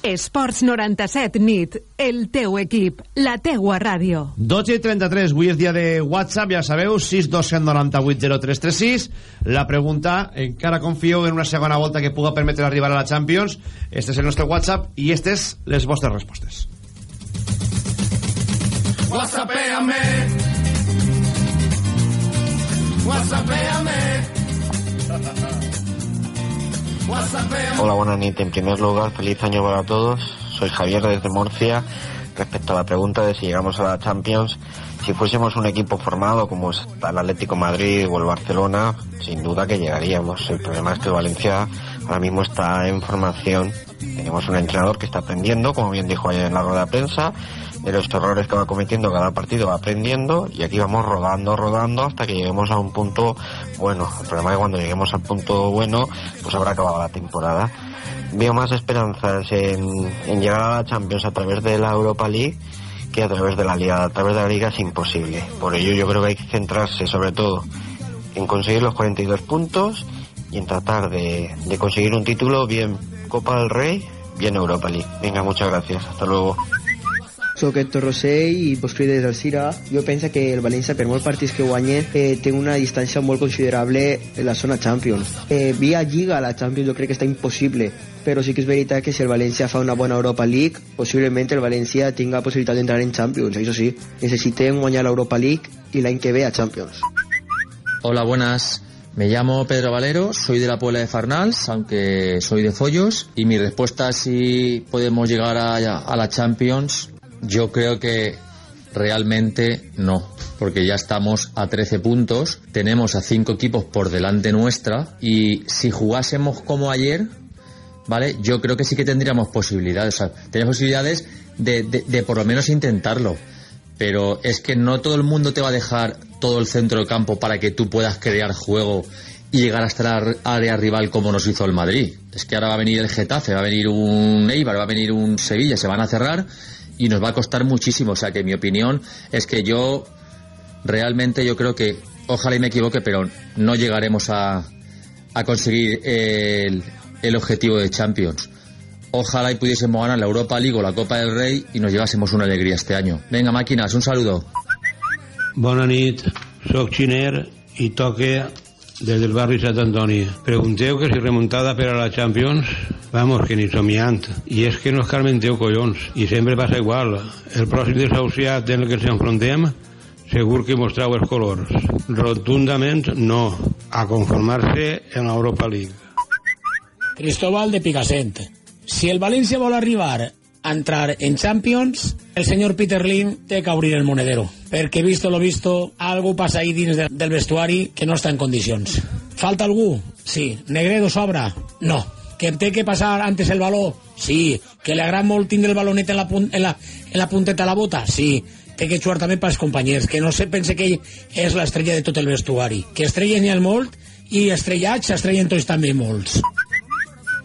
Speaker 8: Esports 97 nit, el teu equip, la teua ràdio.
Speaker 1: 12 i 33, avui és dia de WhatsApp, ja sabeu, 627980336. La pregunta, encara confieu en una segona volta que puga permetre arribar a la Champions? Este és el nostre WhatsApp i aquestes les vostres respostes.
Speaker 27: WhatsAppéame
Speaker 28: Hola, buenas noches. En primer lugar, feliz año para todos. Soy Javier desde Murcia. Respecto a la pregunta de si llegamos a la Champions, si fuésemos un equipo formado como está el Atlético Madrid o el Barcelona, sin duda que llegaríamos. El problema es que Valencia ahora mismo está en formación. Tenemos un entrenador que está aprendiendo, como bien dijo ayer en la rueda de prensa, de los errores que va cometiendo cada partido va aprendiendo y aquí vamos rodando, rodando hasta que lleguemos a un punto bueno. El problema es que cuando lleguemos al punto bueno, pues habrá acabado la temporada. Veo más esperanzas en, llegar a la Champions a través de la Europa League que a través de la Liga. A través de la Liga es imposible. Por ello yo creo que hay que centrarse sobre todo en conseguir los 42 puntos y en tratar de conseguir un título bien Copa del Rey, bien Europa League. Venga, muchas gracias. Hasta luego.
Speaker 10: Soc Héctor Rossell i vos crido des del Cira. Jo penso que el València, per molts partits que guanya, eh, té una distància molt considerable en la zona Champions. Eh, via Lliga a la Champions jo crec que està impossible, però sí que és veritat que si el València fa una bona Europa League, possiblement el València tinga possibilitat d'entrar en Champions, això sí. Necessitem guanyar l'Europa League i l'any que ve a Champions.
Speaker 11: Hola, buenas. Me llamo Pedro Valero, soy de la Puebla de Farnals, aunque soy de Follos, y mi respuesta si podemos llegar a, a la Champions, yo creo que realmente no, porque ya estamos a 13 puntos, tenemos a 5 equipos por delante nuestra, y si jugásemos como ayer, ¿vale? Yo creo que sí que tendríamos posibilidades, o sea, tenemos posibilidades de, de, de por lo menos intentarlo pero es que no todo el mundo te va a dejar todo el centro del campo para que tú puedas crear juego y llegar hasta la área rival como nos hizo el Madrid. Es que ahora va a venir el Getafe, va a venir un Eibar, va a venir un Sevilla, se van a cerrar y nos va a costar muchísimo. O sea que mi opinión es que yo realmente yo creo que, ojalá y me equivoque, pero no llegaremos a, a conseguir el, el objetivo de Champions. Ojalá y pudiésemos ganar la Europa League o la Copa del Rey y nos llevásemos una alegría este año. Venga, máquinas, un saludo.
Speaker 12: I toque des del barri Sant Antoni. Pregunteu que si remuntada per a la Champions, vamos, que ni somiant. I és que no escarmenteu collons, i sempre passa igual. El pròxim desahuciat en el que ens enfrontem, segur que mostrau els colors. Rotundament no, a conformar-se en l'Europa League.
Speaker 13: Cristóbal de Picassent. Si el València vol arribar a entrar en Champions, el senyor Peter Lim té que obrir el monedero. Perquè, visto lo visto, algo passa ahí dins de, del vestuari que no està en condicions. Falta algú? Sí. Negredo sobra? No. Que té que passar antes el baló? Sí. Que li agrada molt tindre el balonet en la, pun en la, en la punteta de la bota? Sí. Té que jugar també pels companys. Que no se pense que ell és l'estrella de tot el vestuari. Que estrelles n'hi ha molt i estrellats s'estrellen tots també molts.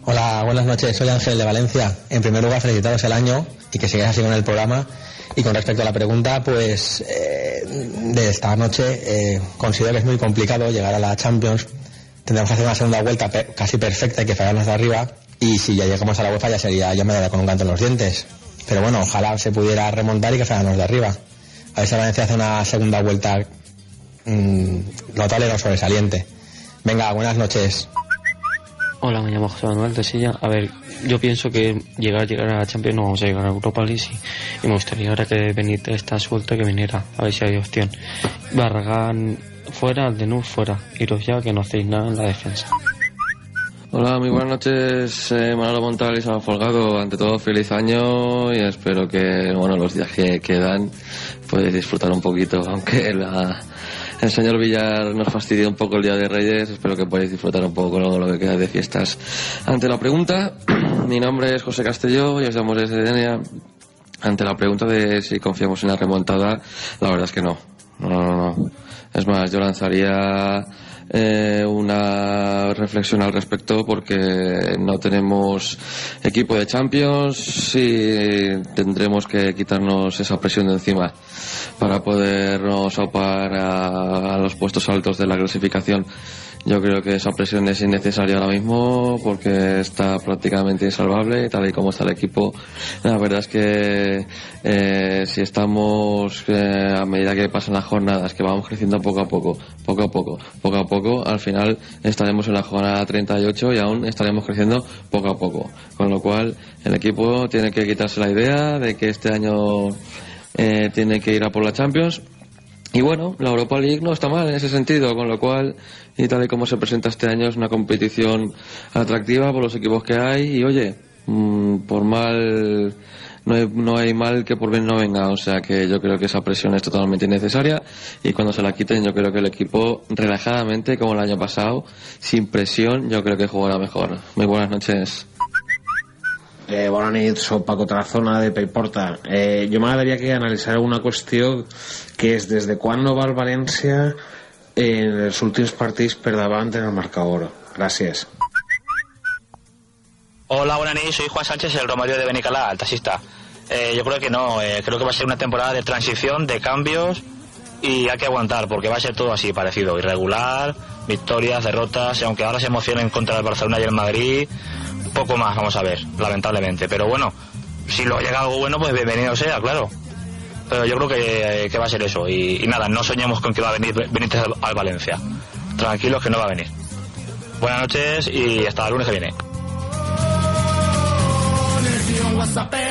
Speaker 14: Hola, buenas noches. Soy Ángel de Valencia. En primer lugar, felicitaros el año y que sigáis así con el programa. Y con respecto a la pregunta, pues eh, de esta noche eh, considero que es muy complicado llegar a la Champions. Tendremos que hacer una segunda vuelta casi perfecta y que fallarnos de arriba. Y si ya llegamos a la UEFA ya sería, ya me daría con un canto en los dientes. Pero bueno, ojalá se pudiera remontar y que fallarnos de arriba. A ver si Valencia hace una segunda vuelta mmm, notable o sobresaliente. Venga, buenas noches.
Speaker 15: Hola, me llamo José Manuel de Silla. A ver, yo pienso que llegar, llegar a Champions no vamos a llegar a Europa League y me gustaría ahora que Benítez está suelto que viniera, a ver si hay opción. Barragán fuera, Denur fuera, iros ya que no hacéis nada en la defensa.
Speaker 16: Hola, muy buenas noches, eh, Manolo Montal y Salva Folgado. Ante todo, feliz año y espero que, bueno, los días que quedan podéis disfrutar un poquito, aunque la, el señor Villar nos fastidia un poco el Día de Reyes. Espero que podáis disfrutar un poco lo, lo que queda de fiestas. Ante la pregunta, mi nombre es José Castelló y os llamo desde Denia. Ante la pregunta de si confiamos en la remontada, la verdad es que no. No, no, no. Es más, yo lanzaría eh, una reflexión al respecto porque no tenemos equipo de Champions y tendremos que quitarnos esa presión de encima para podernos aupar a, a los puestos altos de la clasificación. Yo creo que esa presión es innecesaria ahora mismo porque está prácticamente insalvable tal y como está el equipo. La verdad es que eh, si estamos eh, a medida que pasan las jornadas, que vamos creciendo poco a poco, poco a poco, poco a poco, al final estaremos en la jornada 38 y aún estaremos creciendo poco a poco. Con lo cual el equipo tiene que quitarse la idea de que este año eh, tiene que ir a por la Champions y bueno, la Europa League no está mal en ese sentido, con lo cual, y tal y como se presenta este año, es una competición atractiva por los equipos que hay. Y oye, mm, por mal, no hay, no hay mal que por bien no venga. O sea que yo creo que esa presión es totalmente innecesaria. Y cuando se la quiten, yo creo que el equipo, relajadamente, como el año pasado, sin presión, yo creo que jugará mejor. Muy buenas noches.
Speaker 29: Eh, bona nit, soc Paco Tarazona de Payporta. Eh, jo m'agradaria que analitzar una qüestió que és des de quan no va el València en els últims partits per davant en el marcador. Gràcies.
Speaker 30: Hola, buenas noches. Soy Juan Sánchez, el Romario de Benicalá, el taxista. Eh, yo creo que no. eh, creo que va a ser una temporada de transición, de cambios y hay que aguantar porque va a ser todo así parecido. Irregular, victorias, derrotas y aunque ahora se emocionen contra el Barcelona y el Madrid, poco más vamos a ver, lamentablemente. Pero bueno, si lo llega algo bueno, pues bienvenido sea, claro. Pero yo creo que, que va a ser eso. Y, y nada, no soñemos con que va a venir Benítez al, al Valencia. Tranquilos que no va a venir. Buenas noches y hasta el lunes que viene.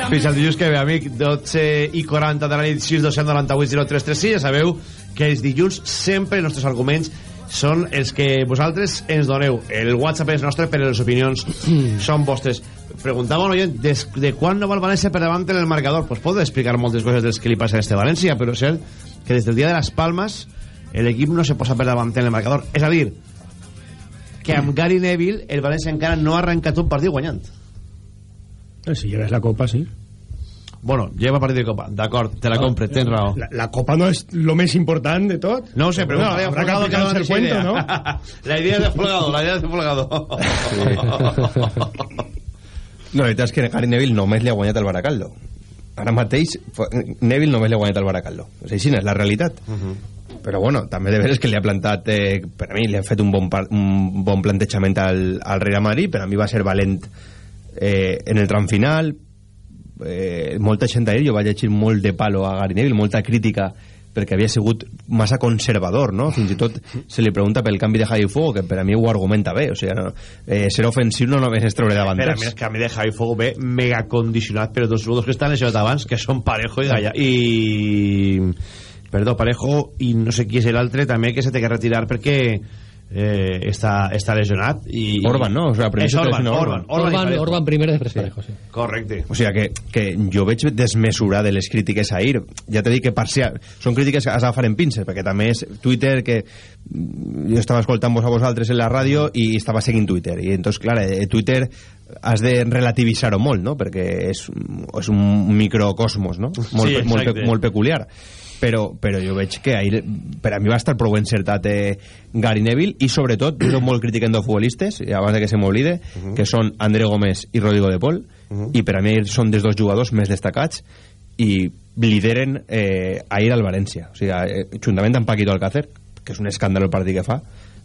Speaker 1: Fins al dilluns que ve, amic, 12 i 40 de la nit, 6 298 0336. Ja sabeu que els dilluns sempre els nostres arguments són els que vosaltres ens doneu. El WhatsApp és nostre, però les opinions són vostres. Preguntava un oient, des de quan no va el València per davant en el marcador? Pues pot explicar moltes coses dels que li passa a este València, però és cert que des del dia de les Palmes l'equip no se posa per davant en el marcador. És a dir, que amb Gary Neville el València encara no ha arrencat un partit guanyant.
Speaker 20: Eh, Si lleves la copa, sí.
Speaker 1: Bueno, lleva partit de copa, d'acord, te la compre, tens raó.
Speaker 20: La, la copa no és lo més important de tot.
Speaker 1: No ho sé, però
Speaker 20: no,
Speaker 1: no,
Speaker 20: habrá que aplicarse el cuento, ¿no?
Speaker 1: la idea de Folgado, la idea de Folgado.
Speaker 19: No, la veritat és que Gary Neville només li ha guanyat el Baracaldo. Ara mateix, Neville només li ha guanyat el Baracaldo. O sigui, sí, és la realitat. Però bueno, també de veres que li ha plantat, eh, per a mi, li ha fet un bon, un bon plantejament al, al Real Madrid, per a mi va ser valent eh, en el tram final, eh, molta gent ahir, jo vaig llegir molt de palo a Gary Neville, molta crítica perquè havia sigut massa conservador, no? Fins i tot se li pregunta pel canvi de Javi Fuego, que per a mi ho argumenta bé, o sigui, no, eh, ser ofensiu no només és treure
Speaker 1: mira, és que a mi de Javi Fuego ve mega condicionat per dos jugadors que estan lesionats abans, que són Parejo i Galla. I... Perdó, Parejo i no sé qui és l'altre també que se té que retirar perquè eh, està, està lesionat. I,
Speaker 19: Orban, no? O primer
Speaker 1: és Orban, Orban,
Speaker 19: Orban.
Speaker 1: Orban,
Speaker 17: Orban. Orban primer, després Parejo, sí.
Speaker 1: Correcte.
Speaker 19: O sigui que, que jo veig desmesurar de les crítiques a Ir. Ja t'he dit que parcial, són crítiques que has d'agafar en pinces, perquè també és Twitter que jo estava escoltant-vos a vosaltres en la ràdio i estava seguint Twitter. I entonces, clar, eh, Twitter has de relativitzar-ho molt, no? Perquè és, és un microcosmos, no? Molt,
Speaker 1: Sí,
Speaker 19: pe- molt, molt peculiar. Però, però jo veig que ahir, per a mi va estar prou encertat eh, Gary Neville i sobretot, jo soc molt crític en dos futbolistes abans de que se m'oblide, que són André Gómez i Rodrigo de Pol i per a mi són dels dos jugadors més destacats i lideren eh, ahir al València. O sigui, eh, juntament amb Paquito Alcácer que és un escàndol el partit que fa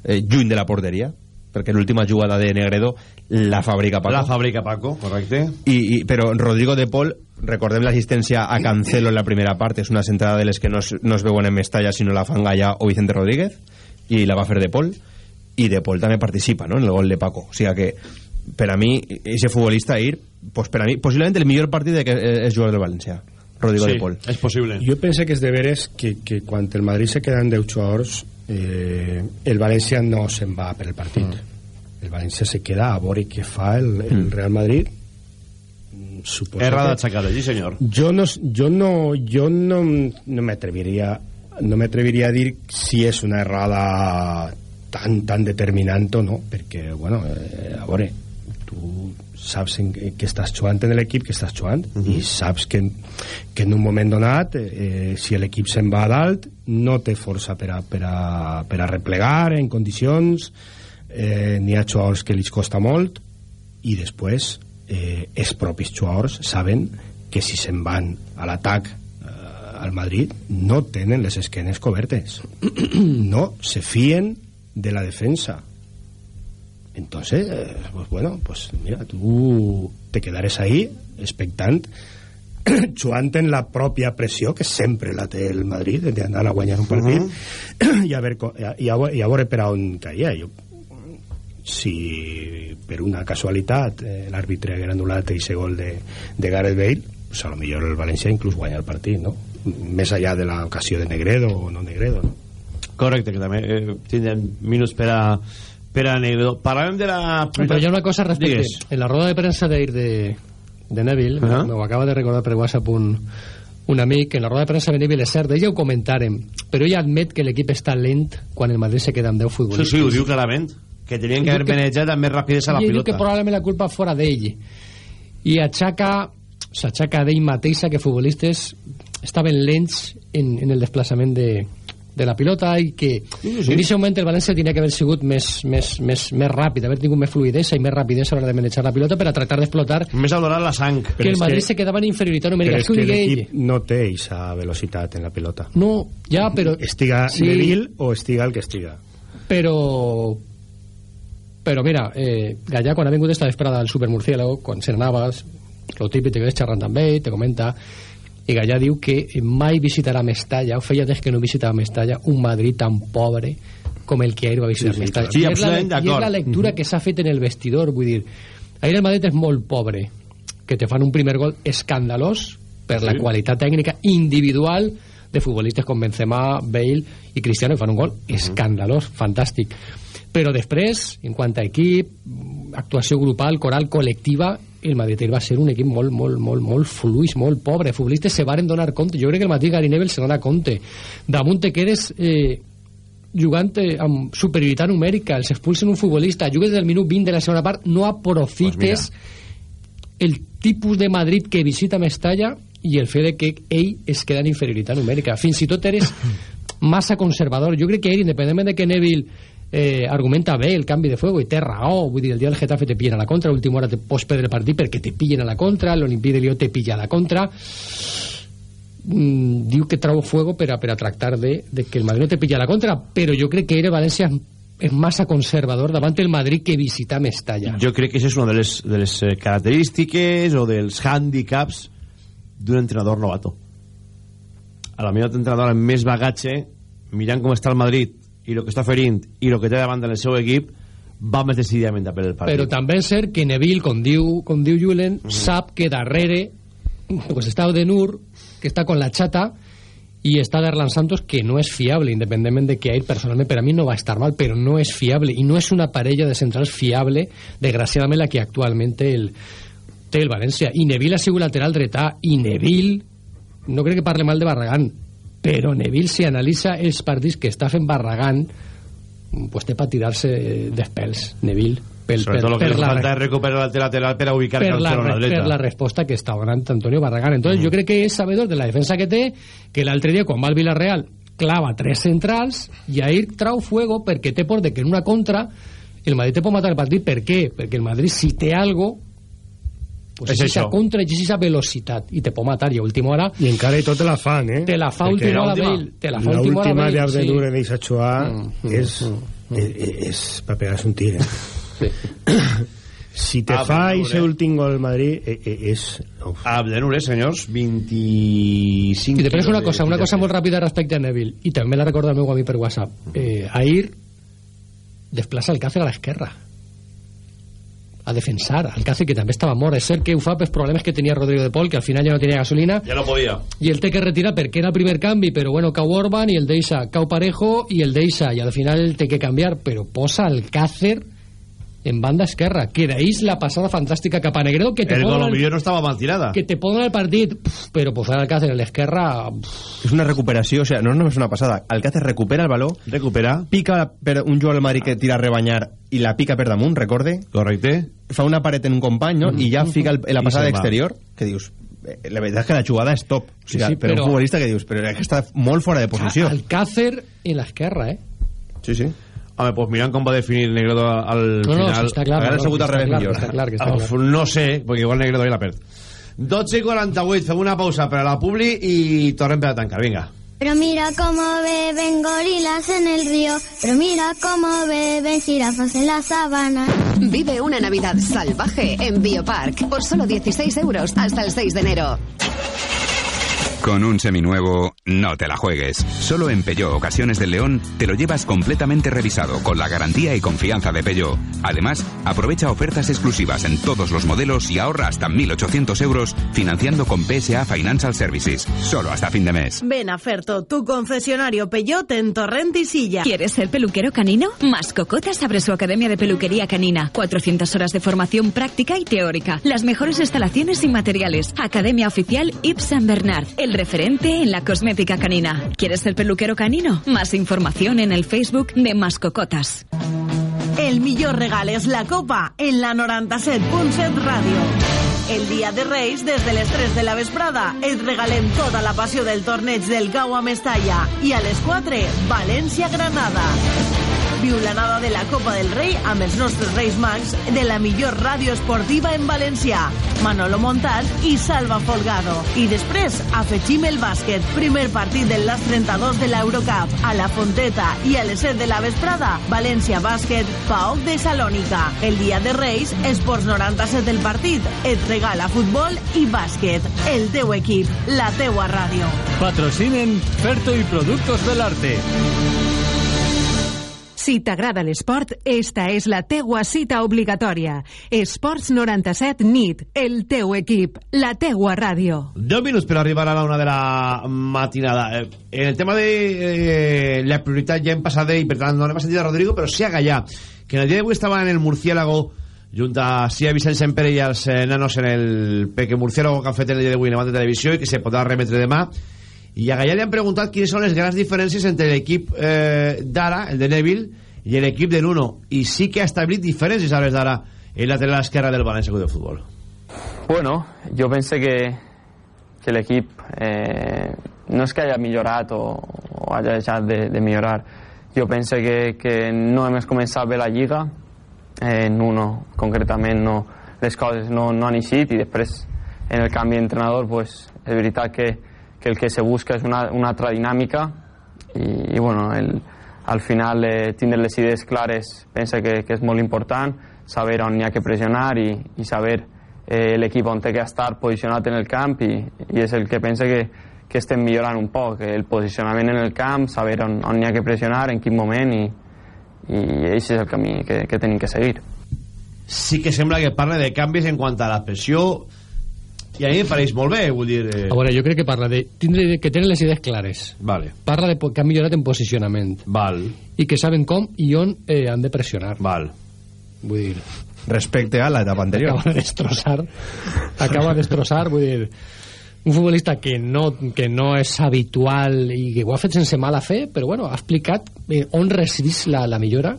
Speaker 19: eh, lluny de la porteria perquè l'última jugada de Negredo la fabrica Paco
Speaker 1: La fàbrica Paco, correcte.
Speaker 19: i, i, però Rodrigo de Pol recordem l'assistència a Cancelo en la primera part és una centrada de les que no es, no es veuen en Mestalla sinó la fan Gallà o Vicente Rodríguez i la va fer de Pol i de Pol també participa no? en el gol de Paco o sigui que per a mi ese futbolista ahir pues per a mi possiblement el millor partit de que és jugador del València Rodrigo de Pol
Speaker 1: és possible.
Speaker 20: Jo penso que és de veres que, que quan el Madrid se queda en 10 jugadors eh, el València no se'n va per el partit. El València se queda a veure què fa el, el Real Madrid. Mm, suposo
Speaker 1: Errada
Speaker 20: que-
Speaker 1: aixecada, sí senyor.
Speaker 20: yo no yo no yo no, no me atrevería no me atrevería a dir si és una errada tan tan determinant o no perquè bueno eh, a veure tu saps en, que estàs jugant en l'equip que estàs jugant i saps que, que en un moment donat eh, si l'equip se'n va a dalt no té força per a, per a, per a replegar en condicions eh, n'hi ha jugadors que li costa molt i després eh, els propis jugadors saben que si se'n van a l'atac eh, al Madrid no tenen les esquenes cobertes. No se fien de la defensa entonces pues bueno pues mira tú te quedares ahí expectant jugant en la pròpia pressió que sempre la té el Madrid d'anar a guanyar un partit i, a veure, co- i, a, i a veure per a on caia jo si per una casualitat eh, l'àrbitre haguera anul·lat aquest gol de, de Gareth Bale pues a lo millor el València inclús guanya el partit no? més allà de la ocasió de Negredo o no Negredo no?
Speaker 1: correcte, que també eh, tindrem minuts per a per a Negredo parlàvem de la
Speaker 17: Però hi ha una cosa respecte.
Speaker 1: Digues.
Speaker 17: En la roda de premsa d'ahir de, de Neville, uh -huh. m'ho acaba de recordar per WhatsApp un, un amic, en la roda de premsa de Neville és cert, ella ho comentàrem, però ella admet que l'equip està lent quan el Madrid se queda amb 10
Speaker 1: sí,
Speaker 17: futbolistes.
Speaker 1: sí, ho diu clarament que tenien que haver manejat amb més rapidesa la
Speaker 17: I ell diu
Speaker 1: pilota
Speaker 17: que probablement la culpa fora d'ell. I aixaca s'aixaca d'ell mateixa que futbolistes estaven lents en, en el desplaçament de, de la pilota i que
Speaker 1: sí.
Speaker 17: en aquest moment el València tenia que haver sigut més, més, més, més ràpid, haver tingut més fluidesa i més rapidesa a l'hora de manejar la pilota per a tractar d'explotar
Speaker 1: més a donar la sang
Speaker 17: que el Madrid se quedava en inferioritat numèrica.
Speaker 20: però
Speaker 17: És que
Speaker 20: que l'equip no té aquesta velocitat en la pilota
Speaker 17: No, ja, però...
Speaker 20: estiga
Speaker 17: Sí.
Speaker 20: Neville o estiga el que estiga
Speaker 17: però però mira, eh, Gallà quan ha vingut esta vesprada al Supermurciélago quan se n'anava lo típic que ves xerrant amb ell te comenta i Gallà diu que mai visitarà Mestalla o feia des que no visitava Mestalla un Madrid tan pobre com el que ahir va visitar
Speaker 1: Sí, sí,
Speaker 17: Mestalla.
Speaker 1: sí,
Speaker 17: I, és la, i és la lectura
Speaker 1: Mhm.
Speaker 17: que s'ha fet en el vestidor vull dir, ahir el Madrid és molt pobre que te fan un primer gol escandalós per la
Speaker 1: Sí.
Speaker 17: qualitat tècnica individual de futbolistes com Benzema, Bale i Cristiano i fan un gol escandalós, fantàstic. Però després, en quant a equip actuació grupal, coral, col·lectiva el Madrid va ser un equip molt, molt, molt, molt fluix, molt pobre. Futbolistes se varen donar compte, jo crec que el Madrid Gary Neville se dona compte. Damunt te quedes eh, jugant eh, amb superioritat numèrica. Els expulsen un futbolista, jugues del minut 20 de la segona part, no aprofites el tipus de Madrid que visita Mestalla i el fet de que ell es queda en inferioritat numèrica. Fins i tot eres massa conservador. Jo crec que ell, independentment de que Neville eh, argumenta bé el canvi de fuego i té raó, vull dir, el dia del Getafe te pillen a la contra, a última hora te pots perdre el partit perquè te pillen a la contra, l'Olimpí de Lió te pilla a la contra mm, diu que trau fuego per a, per a tractar de, de que el Madrid no te pilla a la contra, però jo crec que era València és massa conservador davant el Madrid que visita Mestalla.
Speaker 1: jo crec que això és una de les, de les eh, característiques o dels hàndicaps d'un entrenador novato a la millor entrenador amb més bagatge mirant com està el Madrid i el que està oferint i el que té davant del seu equip va més decididament a per el partit.
Speaker 17: Però també és cert que Neville, com diu, com diu Julen, sap que darrere pues està Odenur, que està con la chata, i està Darlan Santos, que no és fiable, independentment de que ell personalment per a mi no va estar mal, però no és fiable, i no és una parella de centrals fiable, desgraciadament la que actualment té el, té el València. I Neville ha sigut lateral dretà, i Neville, no crec que parle mal de Barragán, però Neville, si analitza els partits que està fent Barragán, pues té per tirar-se d'espels, Neville. Pel,
Speaker 1: sobretot el que li falta és recuperar el lateral per a ubicar
Speaker 17: per la,
Speaker 1: la
Speaker 17: per la resposta que està donant Antonio Barragán. Entonces, mm. jo crec que és sabedor de la defensa que té, que l'altre dia, quan va al Villarreal, clava tres centrals i ahir trau fuego perquè té por de que en una contra el Madrid te pot matar el partit. Per què? Perquè el Madrid, si té algo, pues
Speaker 20: És
Speaker 17: és esa
Speaker 20: això.
Speaker 17: contra i és esa velocitat i te pot matar i a última hora
Speaker 20: i encara i tot te la fan eh?
Speaker 17: te la fa
Speaker 20: Perquè
Speaker 17: última hora
Speaker 20: l'última-
Speaker 17: Bale te la fa última hora
Speaker 20: l'última
Speaker 17: Bale,
Speaker 20: d'Abdenur
Speaker 17: sí.
Speaker 20: en eixa Chua
Speaker 17: Mm,
Speaker 20: és, és, és per pegar-se un tir eh? si te
Speaker 1: Abdenur,
Speaker 20: fa
Speaker 1: eh?
Speaker 20: ese últim gol Madrid eh, eh, és uf.
Speaker 1: Abdenur, eh, senyors 25
Speaker 17: I després una cosa,
Speaker 1: de
Speaker 17: una cosa molt ràpida respecte a Neville i també me la recorda el meu amic per WhatsApp eh, Ahir desplaça el Cácer a l'esquerra a defensar Alcácer que també estava mort és cert que ho fa pels problemes que tenia Rodrigo de Pol que al final ja no tenia gasolina.
Speaker 1: Ja no podia
Speaker 17: i el té que retirar perquè era el primer canvi però bueno, cau Orban i el deixa cau Parejo i el deixa i al final el té que canviar però posa Alcácer en banda esquerra que d'ahir la passada fantàstica cap a Negredo que te
Speaker 1: el
Speaker 17: poden-
Speaker 1: millor no estava mal tirada
Speaker 17: que te ponen el partit pf, però posar Alcácer en l'esquerra
Speaker 19: És una recuperació, o sea, no només una passada. Alcácer recupera el baló,
Speaker 1: recupera,
Speaker 19: pica per un jugador del Madrid que tira a rebanyar i la pica per damunt, recorde?
Speaker 1: Correcte.
Speaker 19: Fa una paret en un company, no? I ja fica el, la passada exterior, que dius... eh, La veritat és que la jugada és top. O sigui,
Speaker 17: Sí, sí, però-
Speaker 19: un futbolista que dius, però que està molt fora de posició.
Speaker 17: Alcácer en l'esquerra eh
Speaker 19: Sí, sí.
Speaker 1: Home, pues mirant com va definir Negredo al
Speaker 17: No, no,
Speaker 1: final...
Speaker 17: està clar, no,
Speaker 1: sigut
Speaker 17: està
Speaker 1: al revés
Speaker 17: clar,
Speaker 1: millor.
Speaker 17: està clar que està
Speaker 1: Uf,
Speaker 17: clar.
Speaker 1: No sé, perquè igual Negredo ja la perd. 12 i 48, fem una pausa per a la Publi i tornem per a tancar, vinga.
Speaker 21: Pero mira cómo beben gorilas en el río, pero mira cómo beben jirafas en la sabana.
Speaker 23: Vive una Navidad salvaje en Biopark por solo 16 euros hasta el 6 de enero.
Speaker 31: Con un seminuevo, no te la juegues. Solo en Peugeot Ocasiones del León te lo llevas completamente revisado con la garantía y confianza de Peugeot. Además, aprovecha ofertas exclusivas en todos los modelos y ahorra hasta 1.800 euros financiando con PSA Financial Services. Solo hasta fin de mes.
Speaker 4: Ven a Ferto, tu concesionario Peugeot en Torrent y Silla.
Speaker 32: ¿Quieres ser peluquero canino? Mascocotas abre su academia de peluquería canina. 400 horas de formación práctica y teórica. Las mejores instalaciones y materiales. Academia oficial Yves Saint Bernard. El referente en la cosmética canina. ¿Quieres ser peluquero canino? Más información en el Facebook de Mascocotas.
Speaker 4: El millor regal és la copa en la 97.7 Ràdio. El dia de Reis, des de les 3 de la vesprada, et regalem tota la passió del torneig del Gau a Mestalla i a les 4, València-Granada. Viu l'anada de la Copa del Rei amb els nostres Reis Mags de la millor ràdio esportiva en valencià. Manolo Montal i Salva Folgado. I després afegim el bàsquet. Primer partit del LAS 32 de l'Eurocup. A la Fonteta i a les 7 de la vesprada, València Bàsquet, PAOC de Salònica. El dia de Reis, Esports 97 del partit. Et regala futbol i bàsquet. El teu equip, la teua ràdio.
Speaker 25: Patrocinen Ferto y Productos del Arte.
Speaker 8: Si t'agrada l'esport, esta és la teua cita obligatòria. Esports 97 NIT, el teu equip, la teua ràdio.
Speaker 1: 10 minuts per arribar a la una de la matinada. Eh, En el tema de eh, la prioritat ja hem passat i per tant no anem a sentir a Rodrigo, però sí a Gallà, que en el dia d'avui estava en el Murciélago junt a Sia Vicent Sempere i els eh, nanos en el Peque Murciélago que han fet el dia d'avui en la de televisió i que se podrà remetre demà. I a Gallà li han preguntat quines són les grans diferències entre l'equip eh, d'ara, el de Neville, i l'equip de Nuno. I sí que ha establit diferències a les d'ara el lateral esquerre del València Club de Futbol.
Speaker 3: Bueno, jo pense que, que l'equip eh, no és que hagi millorat o, o hagi deixat de, de millorar. Jo pense que, que no hem començat bé la Lliga, eh, en uno concretament no, les coses no, no han eixit i després en el canvi d'entrenador pues, és veritat que, que el que se busca és una, una altra dinàmica i, i bueno, el, al final eh, tindre les idees clares pensa que, que és molt important saber on hi ha que pressionar i, i saber eh, l'equip on té que estar posicionat en el camp i, i és el que pensa que, que estem millorant un poc el posicionament en el camp, saber on, on hi ha que pressionar, en quin moment i, i aquest és el camí que, que tenim que seguir.
Speaker 1: Sí que sembla que parla de canvis en quant a la pressió i a mi em pareix molt bé, vull dir... Eh...
Speaker 17: A veure, jo crec que parla de tindre, que tenen les idees clares.
Speaker 1: Vale.
Speaker 17: Parla de que han millorat en posicionament.
Speaker 1: Val.
Speaker 17: I que saben com i on eh, han de pressionar.
Speaker 1: Val.
Speaker 17: Vull dir...
Speaker 19: Respecte a l'etapa anterior.
Speaker 17: Acaba de destrossar. acaba de destrossar, vull dir... Un futbolista que no, que no és habitual i que ho ha fet sense mala fe, però bueno, ha explicat eh, on resideix la, la millora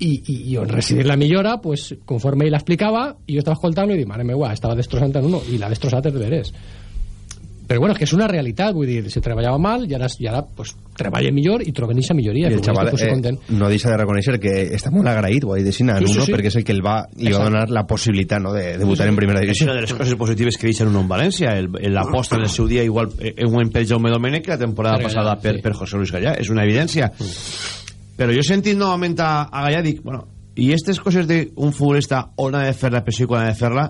Speaker 17: i, i, i on residir la millora pues, conforme ell l'explicava i jo estava escoltant-lo i dic, mare meva, estava destrossant en uno i l'ha destrossat de veres però bueno, és que és una realitat vull dir, se treballava mal i ara, i ara pues, treballa millor i troben eixa milloria
Speaker 19: I el xaval eh, no deixa de reconèixer que està molt agraït ho ha dit de Sina,
Speaker 1: Sí, sí, sí.
Speaker 19: perquè és el que el va, li va donar la possibilitat no, de debutar en primera
Speaker 1: És
Speaker 19: divisió
Speaker 1: una de les coses positives que deixen uno en València el- l'aposta en el seu dia igual eh, un per Jaume Domènech que la temporada
Speaker 17: Per Gallà,
Speaker 1: passada per,
Speaker 17: sí.
Speaker 1: per José Luis Gallà és una evidència però jo he sentit novament a, a Gallà dic, bueno, i aquestes coses d'un futbolista on ha de fer la pressió i quan ha de fer-la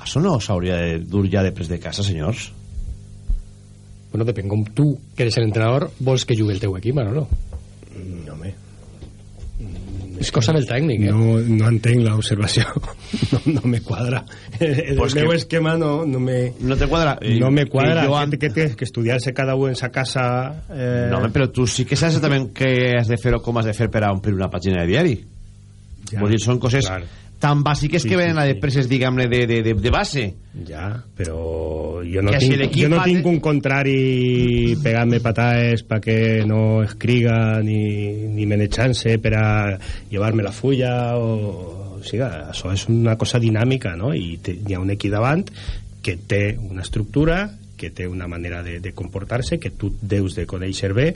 Speaker 1: això no s'hauria de dur ja després de casa senyors
Speaker 17: bueno, depèn com tu, que eres l'entrenador vols que jugui el teu equip, no? no?
Speaker 20: No, home.
Speaker 17: És cosa del tècnic, eh?
Speaker 20: No, no entenc l'observació. No, no me cuadra. El
Speaker 1: Pues
Speaker 20: meu
Speaker 1: que-
Speaker 20: esquema no, no me...
Speaker 1: no te quadra
Speaker 20: No me cuadra.
Speaker 1: I jo
Speaker 20: Que, que tienes que estudiarse cada uno en sa casa... Eh...
Speaker 1: No, però tu sí que saps exactament què has de fer o com has de fer per a omplir una pàgina de diari.
Speaker 20: Ja,
Speaker 1: Vull dir, són coses
Speaker 20: clar.
Speaker 1: Tan bàsiques
Speaker 20: Sí,
Speaker 1: que
Speaker 20: sí,
Speaker 1: venen a
Speaker 20: sí.
Speaker 1: despreses, diguem-ne, de, de, de, de base.
Speaker 20: Ja, però jo no,
Speaker 1: Que si
Speaker 20: tinc,
Speaker 1: l'equip
Speaker 20: jo no tinc un contrari pegant-me patades perquè no escriga ni, ni me ne chance per a llevar-me la fulla o, o sigui, això és una cosa dinàmica no? i te, hi ha un equip davant que té una estructura que té una manera de, de comportar-se que tu deus de conèixer bé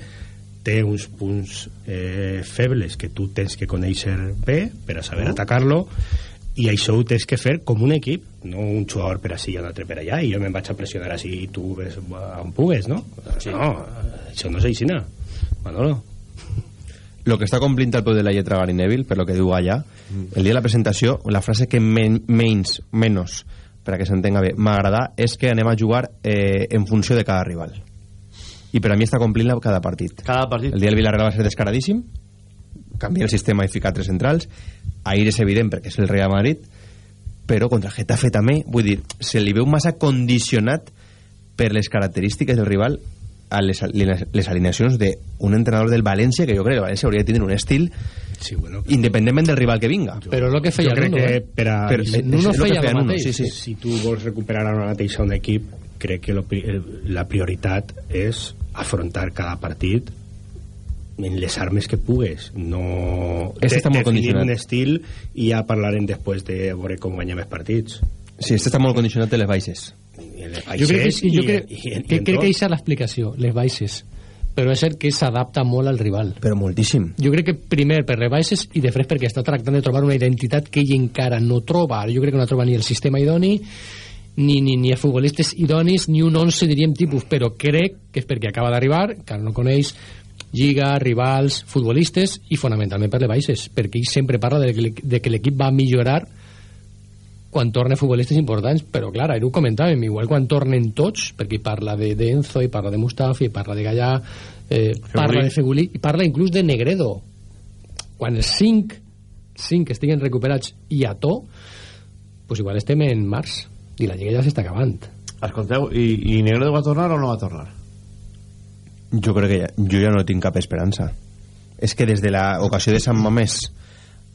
Speaker 20: té uns punts eh, febles que tu tens que conèixer bé per a saber
Speaker 1: Oh.
Speaker 20: atacar-lo i això ho tens que fer com un equip no un jugador per ací i un altre per allà i jo me'n vaig a pressionar així i tu ves on pugues no? Sí. no això no és així no? Manolo
Speaker 19: el que està complint al peu de la lletra Gary Neville per lo que diu allà el dia de la presentació la frase que men menys, menos per a que s'entenga bé, m'agrada és que anem a jugar eh, en funció de cada rival i per a mi està complint-la cada partit.
Speaker 18: Cada partit.
Speaker 19: El dia del Villarreal va ser descaradíssim, canviar el sistema i ficar tres centrals, ahir és evident perquè és el Real Madrid, però contra el Getafe també, vull dir, se li veu massa condicionat per les característiques del rival a les, les, les alineacions d'un entrenador del València, que jo crec que el València hauria de tenir un estil
Speaker 20: sí, bueno,
Speaker 19: independentment del rival que vinga.
Speaker 17: Però el que feia Nuno,
Speaker 20: que
Speaker 17: eh?
Speaker 20: per a,
Speaker 17: Però Nuno feia el
Speaker 20: Nuno,
Speaker 17: mateix.
Speaker 20: sí, sí. si tu vols recuperar ara mateix un equip crec que lo, la prioritat és afrontar cada partit en les armes que pugues no
Speaker 19: Este està molt
Speaker 20: definir
Speaker 19: condicionat.
Speaker 20: un estil i ja parlarem després de veure com guanyem els partits
Speaker 19: Sí, este està molt condicionat de les baixes.
Speaker 17: Jo crec que, jo crec,
Speaker 20: i, i,
Speaker 17: que, crec que això és l'explicació, les baixes. Però és cert que s'adapta molt al rival.
Speaker 19: Però moltíssim.
Speaker 17: Jo crec que primer per les baixes i després perquè està tractant de trobar una identitat que ell encara no troba. Jo crec que no troba ni el sistema idoni, ni, ni, ni els futbolistes idonis, ni un 11, diríem, tipus. Però crec que és perquè acaba d'arribar, que no coneix lliga, rivals, futbolistes i fonamentalment per les baixes, perquè ell sempre parla de que l'equ- de que l'equip va millorar quan tornen futbolistes importants, però clar, ara ho comentàvem, igual quan tornen tots, perquè parla de, de Enzo, i parla de Mustafi, i parla de Gallà, eh, parla de Fegulí, i parla inclús de Negredo. Quan els cinc, cinc estiguen recuperats i a to, pues igual estem en març, i la lliga ja s'està acabant.
Speaker 18: Escolteu, i, i Negredo va tornar o no va tornar?
Speaker 19: Jo crec que ja, jo ja no tinc cap esperança. És que des de l'ocasió de Sant Mamés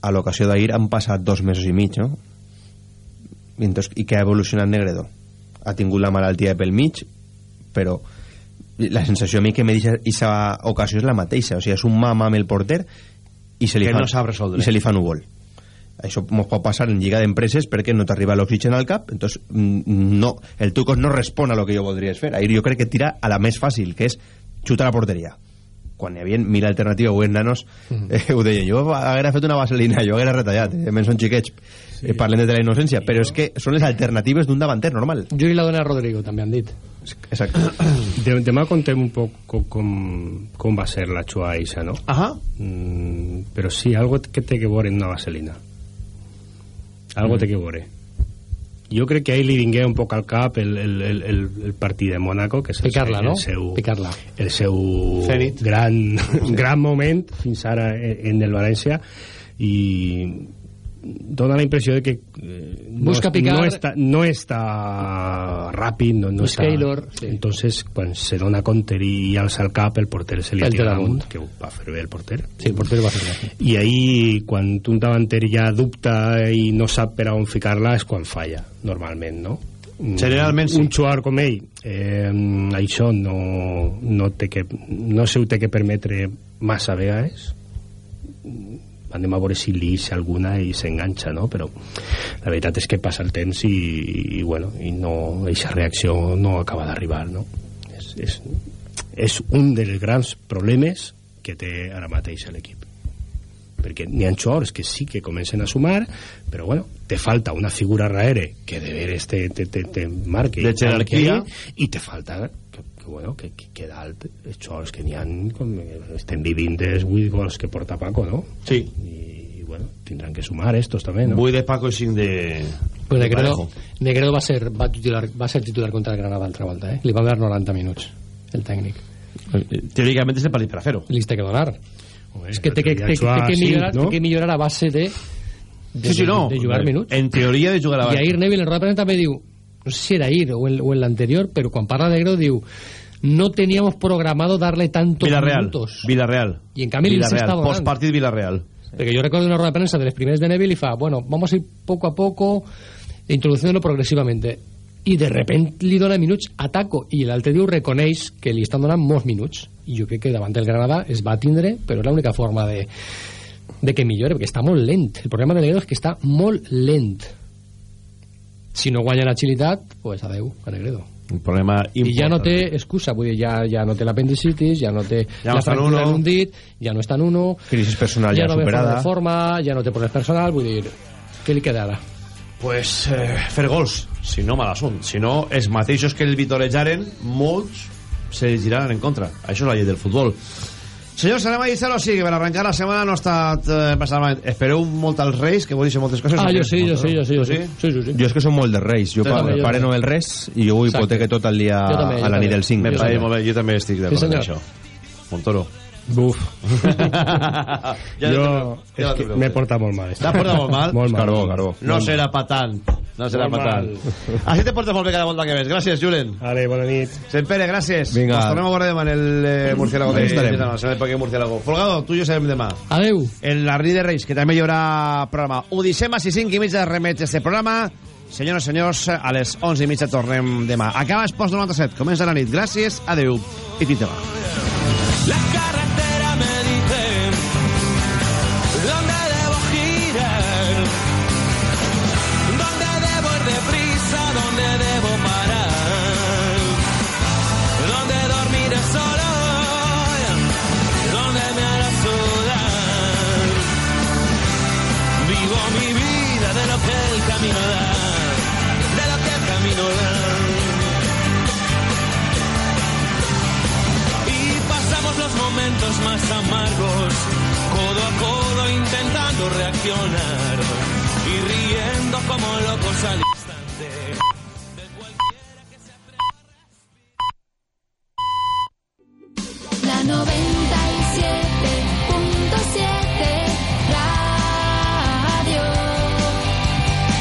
Speaker 19: a l'ocasió d'ahir han passat dos mesos i mig, no? I, entonces, I què ha evolucionat Negredo? Ha tingut la malaltia pel mig, però la sensació a mi que me deixa aquesta ocasió és la mateixa, o sigui, és un mama amb el porter i se li
Speaker 18: Que
Speaker 19: fa,
Speaker 18: no sap resoldre.
Speaker 19: i se li fa núvol això ens pot passar en lliga d'empreses perquè no t'arriba l'oxigen al cap entonces mm, no, el Tucos no respon a lo que jo voldries fer ahir jo crec que tira a la més fàcil que és xutar a la porteria quan hi havia mil alternatives avui nanos eh, ho deia jo haguera fet una vaselina jo haguera retallat eh, men són xiquets sí. eh, parlem de la innocència però és que són les alternatives d'un davanter normal
Speaker 17: Jo i la dona Rodrigo, també han dit.
Speaker 19: Exacte.
Speaker 20: De, demà contem un poc com, com, com va ser la xua eixa, no?
Speaker 18: Ajá.
Speaker 20: Mm, però sí, algo que té que veure en una vaselina. Algo
Speaker 17: Mm.
Speaker 20: té que veure. Jo crec que ahir li vingué un poc al cap el, el, el, el, el partit de Mónaco, que és el, el
Speaker 17: no?
Speaker 20: seu, el seu
Speaker 17: Zenit.
Speaker 20: gran, gran moment fins ara en en el València i dona la impressió de que eh, no,
Speaker 17: Busca picar.
Speaker 20: no, està, no està ràpid no, no està,
Speaker 17: Taylor, sí.
Speaker 20: entonces quan se dona compte i alça el cap el porter se li
Speaker 17: El
Speaker 20: tira damunt que ho va fer bé el porter
Speaker 17: Sí, el porter va fer bé.
Speaker 20: i ahir quan un davanter ja dubta i no sap per a on ficar-la és quan falla normalment no? Mm,
Speaker 18: Generalment sí.
Speaker 20: un jugador com ell eh, això no, no, té que, no se ho té que permetre massa vegades anem a veure si li ix alguna i s'enganxa, no? Però la veritat és que passa el temps i, i bueno, i no, aquesta reacció no acaba d'arribar, no? És, és, és un dels grans problemes que té ara mateix l'equip perquè n'hi ha jugadors que sí que comencen a sumar però bueno, te falta una figura raere que de veres te, te, te, te marque
Speaker 18: De jerarquia.
Speaker 20: i te falta bueno, que, que, que dalt els jugadors que n'hi ha estem vivint dels 8 gols que porta Paco no?
Speaker 18: Sí.
Speaker 20: i bueno, tindran que sumar estos també no?
Speaker 18: 8 de Paco i 5 de...
Speaker 17: Pues
Speaker 18: de
Speaker 17: Negredo. Negredo va ser, va, titular, va ser titular contra el Granada altra volta, eh? Li va dar 90 minuts, el tècnic.
Speaker 18: Teòricament és el partit per a fer-ho.
Speaker 17: Li té que donar.
Speaker 20: Home,
Speaker 17: és que té que, té, té, que
Speaker 20: sí,
Speaker 17: millorar,
Speaker 20: no?
Speaker 17: té que millorar a base de, de,
Speaker 18: Sí, sí, no.
Speaker 17: de jugar minuts.
Speaker 18: En teoria de jugar a
Speaker 17: I
Speaker 18: base.
Speaker 17: ahir Neville en roda també diu, no sé si era ahir o en, o en l'anterior, però quan parla de diu no teníamos programado darle tantos
Speaker 18: Villarreal.
Speaker 17: minutos.
Speaker 18: Villarreal.
Speaker 17: Y en cambio
Speaker 18: Villarreal.
Speaker 17: donando.
Speaker 18: Postpartit Villarreal.
Speaker 17: Porque yo recuerdo una rueda de prensa de los primeros de Neville y fa, bueno, vamos a ir poco a poco introduciéndolo progressivamente i de repente li dona minuts a Taco i l'altre diu reconeix que li estan donant molts minuts i jo crec que davant del Granada es va tindre però és l'única forma de, de que millore perquè està molt lent el problema de Negredo és que està molt lent si no guanya l'agilitat pues adeu a Negredo
Speaker 18: Un problema
Speaker 17: i ja no
Speaker 18: important.
Speaker 17: té excusa vull dir, ja, ja no té l'apendicitis ja no té
Speaker 18: Ja no
Speaker 17: la fractura
Speaker 18: uno.
Speaker 17: en un dit ja no està en uno
Speaker 19: crisis personal ja,
Speaker 17: ja no ve fora
Speaker 19: superada
Speaker 17: de forma, ja no té problemes personal, vull dir, què li queda ara?
Speaker 18: pues, eh, fer gols, si no mal assunt. Si no, els mateixos que el vitorejaren, molts se giraran en contra. Això és la llei del futbol.
Speaker 1: Senyors, anem a lliçar-ho sí, que per arrencar la setmana no ha estat eh, passant malament. Espereu molt als Reis, que vull dir moltes coses.
Speaker 17: Ah, jo sí, jo sí, jo sí, jo sí.
Speaker 1: Sí?
Speaker 17: Sí, sí, sí.
Speaker 19: Jo és que som molt de Reis. Jo
Speaker 1: Jo
Speaker 19: pa,
Speaker 1: jo
Speaker 19: pare
Speaker 1: també.
Speaker 19: Noel res i jo
Speaker 1: Exacte.
Speaker 19: hipoteque tot el dia
Speaker 17: també,
Speaker 19: a la nit del 5.
Speaker 1: Me
Speaker 19: Jo
Speaker 1: pareix
Speaker 19: també.
Speaker 1: molt bé, jo també estic d'acord
Speaker 17: Sí,
Speaker 1: amb
Speaker 17: senyor.
Speaker 1: això. Montoro.
Speaker 20: Buf.
Speaker 1: Ja
Speaker 20: jo
Speaker 1: ja
Speaker 20: m'he portat molt mal.
Speaker 1: T'ha portat molt mal?
Speaker 20: molt mal.
Speaker 19: Carbó, carbó.
Speaker 1: No
Speaker 20: Molt
Speaker 1: serà pa tant. No serà
Speaker 20: Molt
Speaker 1: pa tant. Així te portes molt bé cada volta que ves. Gràcies, Julen.
Speaker 20: Vale, bona nit.
Speaker 1: Sant Pere, gràcies.
Speaker 19: Vinga.
Speaker 1: Nos tornem a veure demà en el eh, Murciélago de
Speaker 19: Ahí estarem.
Speaker 1: de- de- de- de- Murciélago. Folgado, tu i jo serem demà.
Speaker 17: Adeu.
Speaker 1: En la Ri de Reis, que també hi haurà programa. Ho deixem a 6 i mitja de remet este programa. Senyores i senyors, a les 11 i mitja tornem demà. Acaba Esports 97. Comença la nit. Gràcies, adeu i fins demà.
Speaker 33: La carretera momentos más amargos, codo a codo intentando reaccionar y riendo como locos al instante. La novena.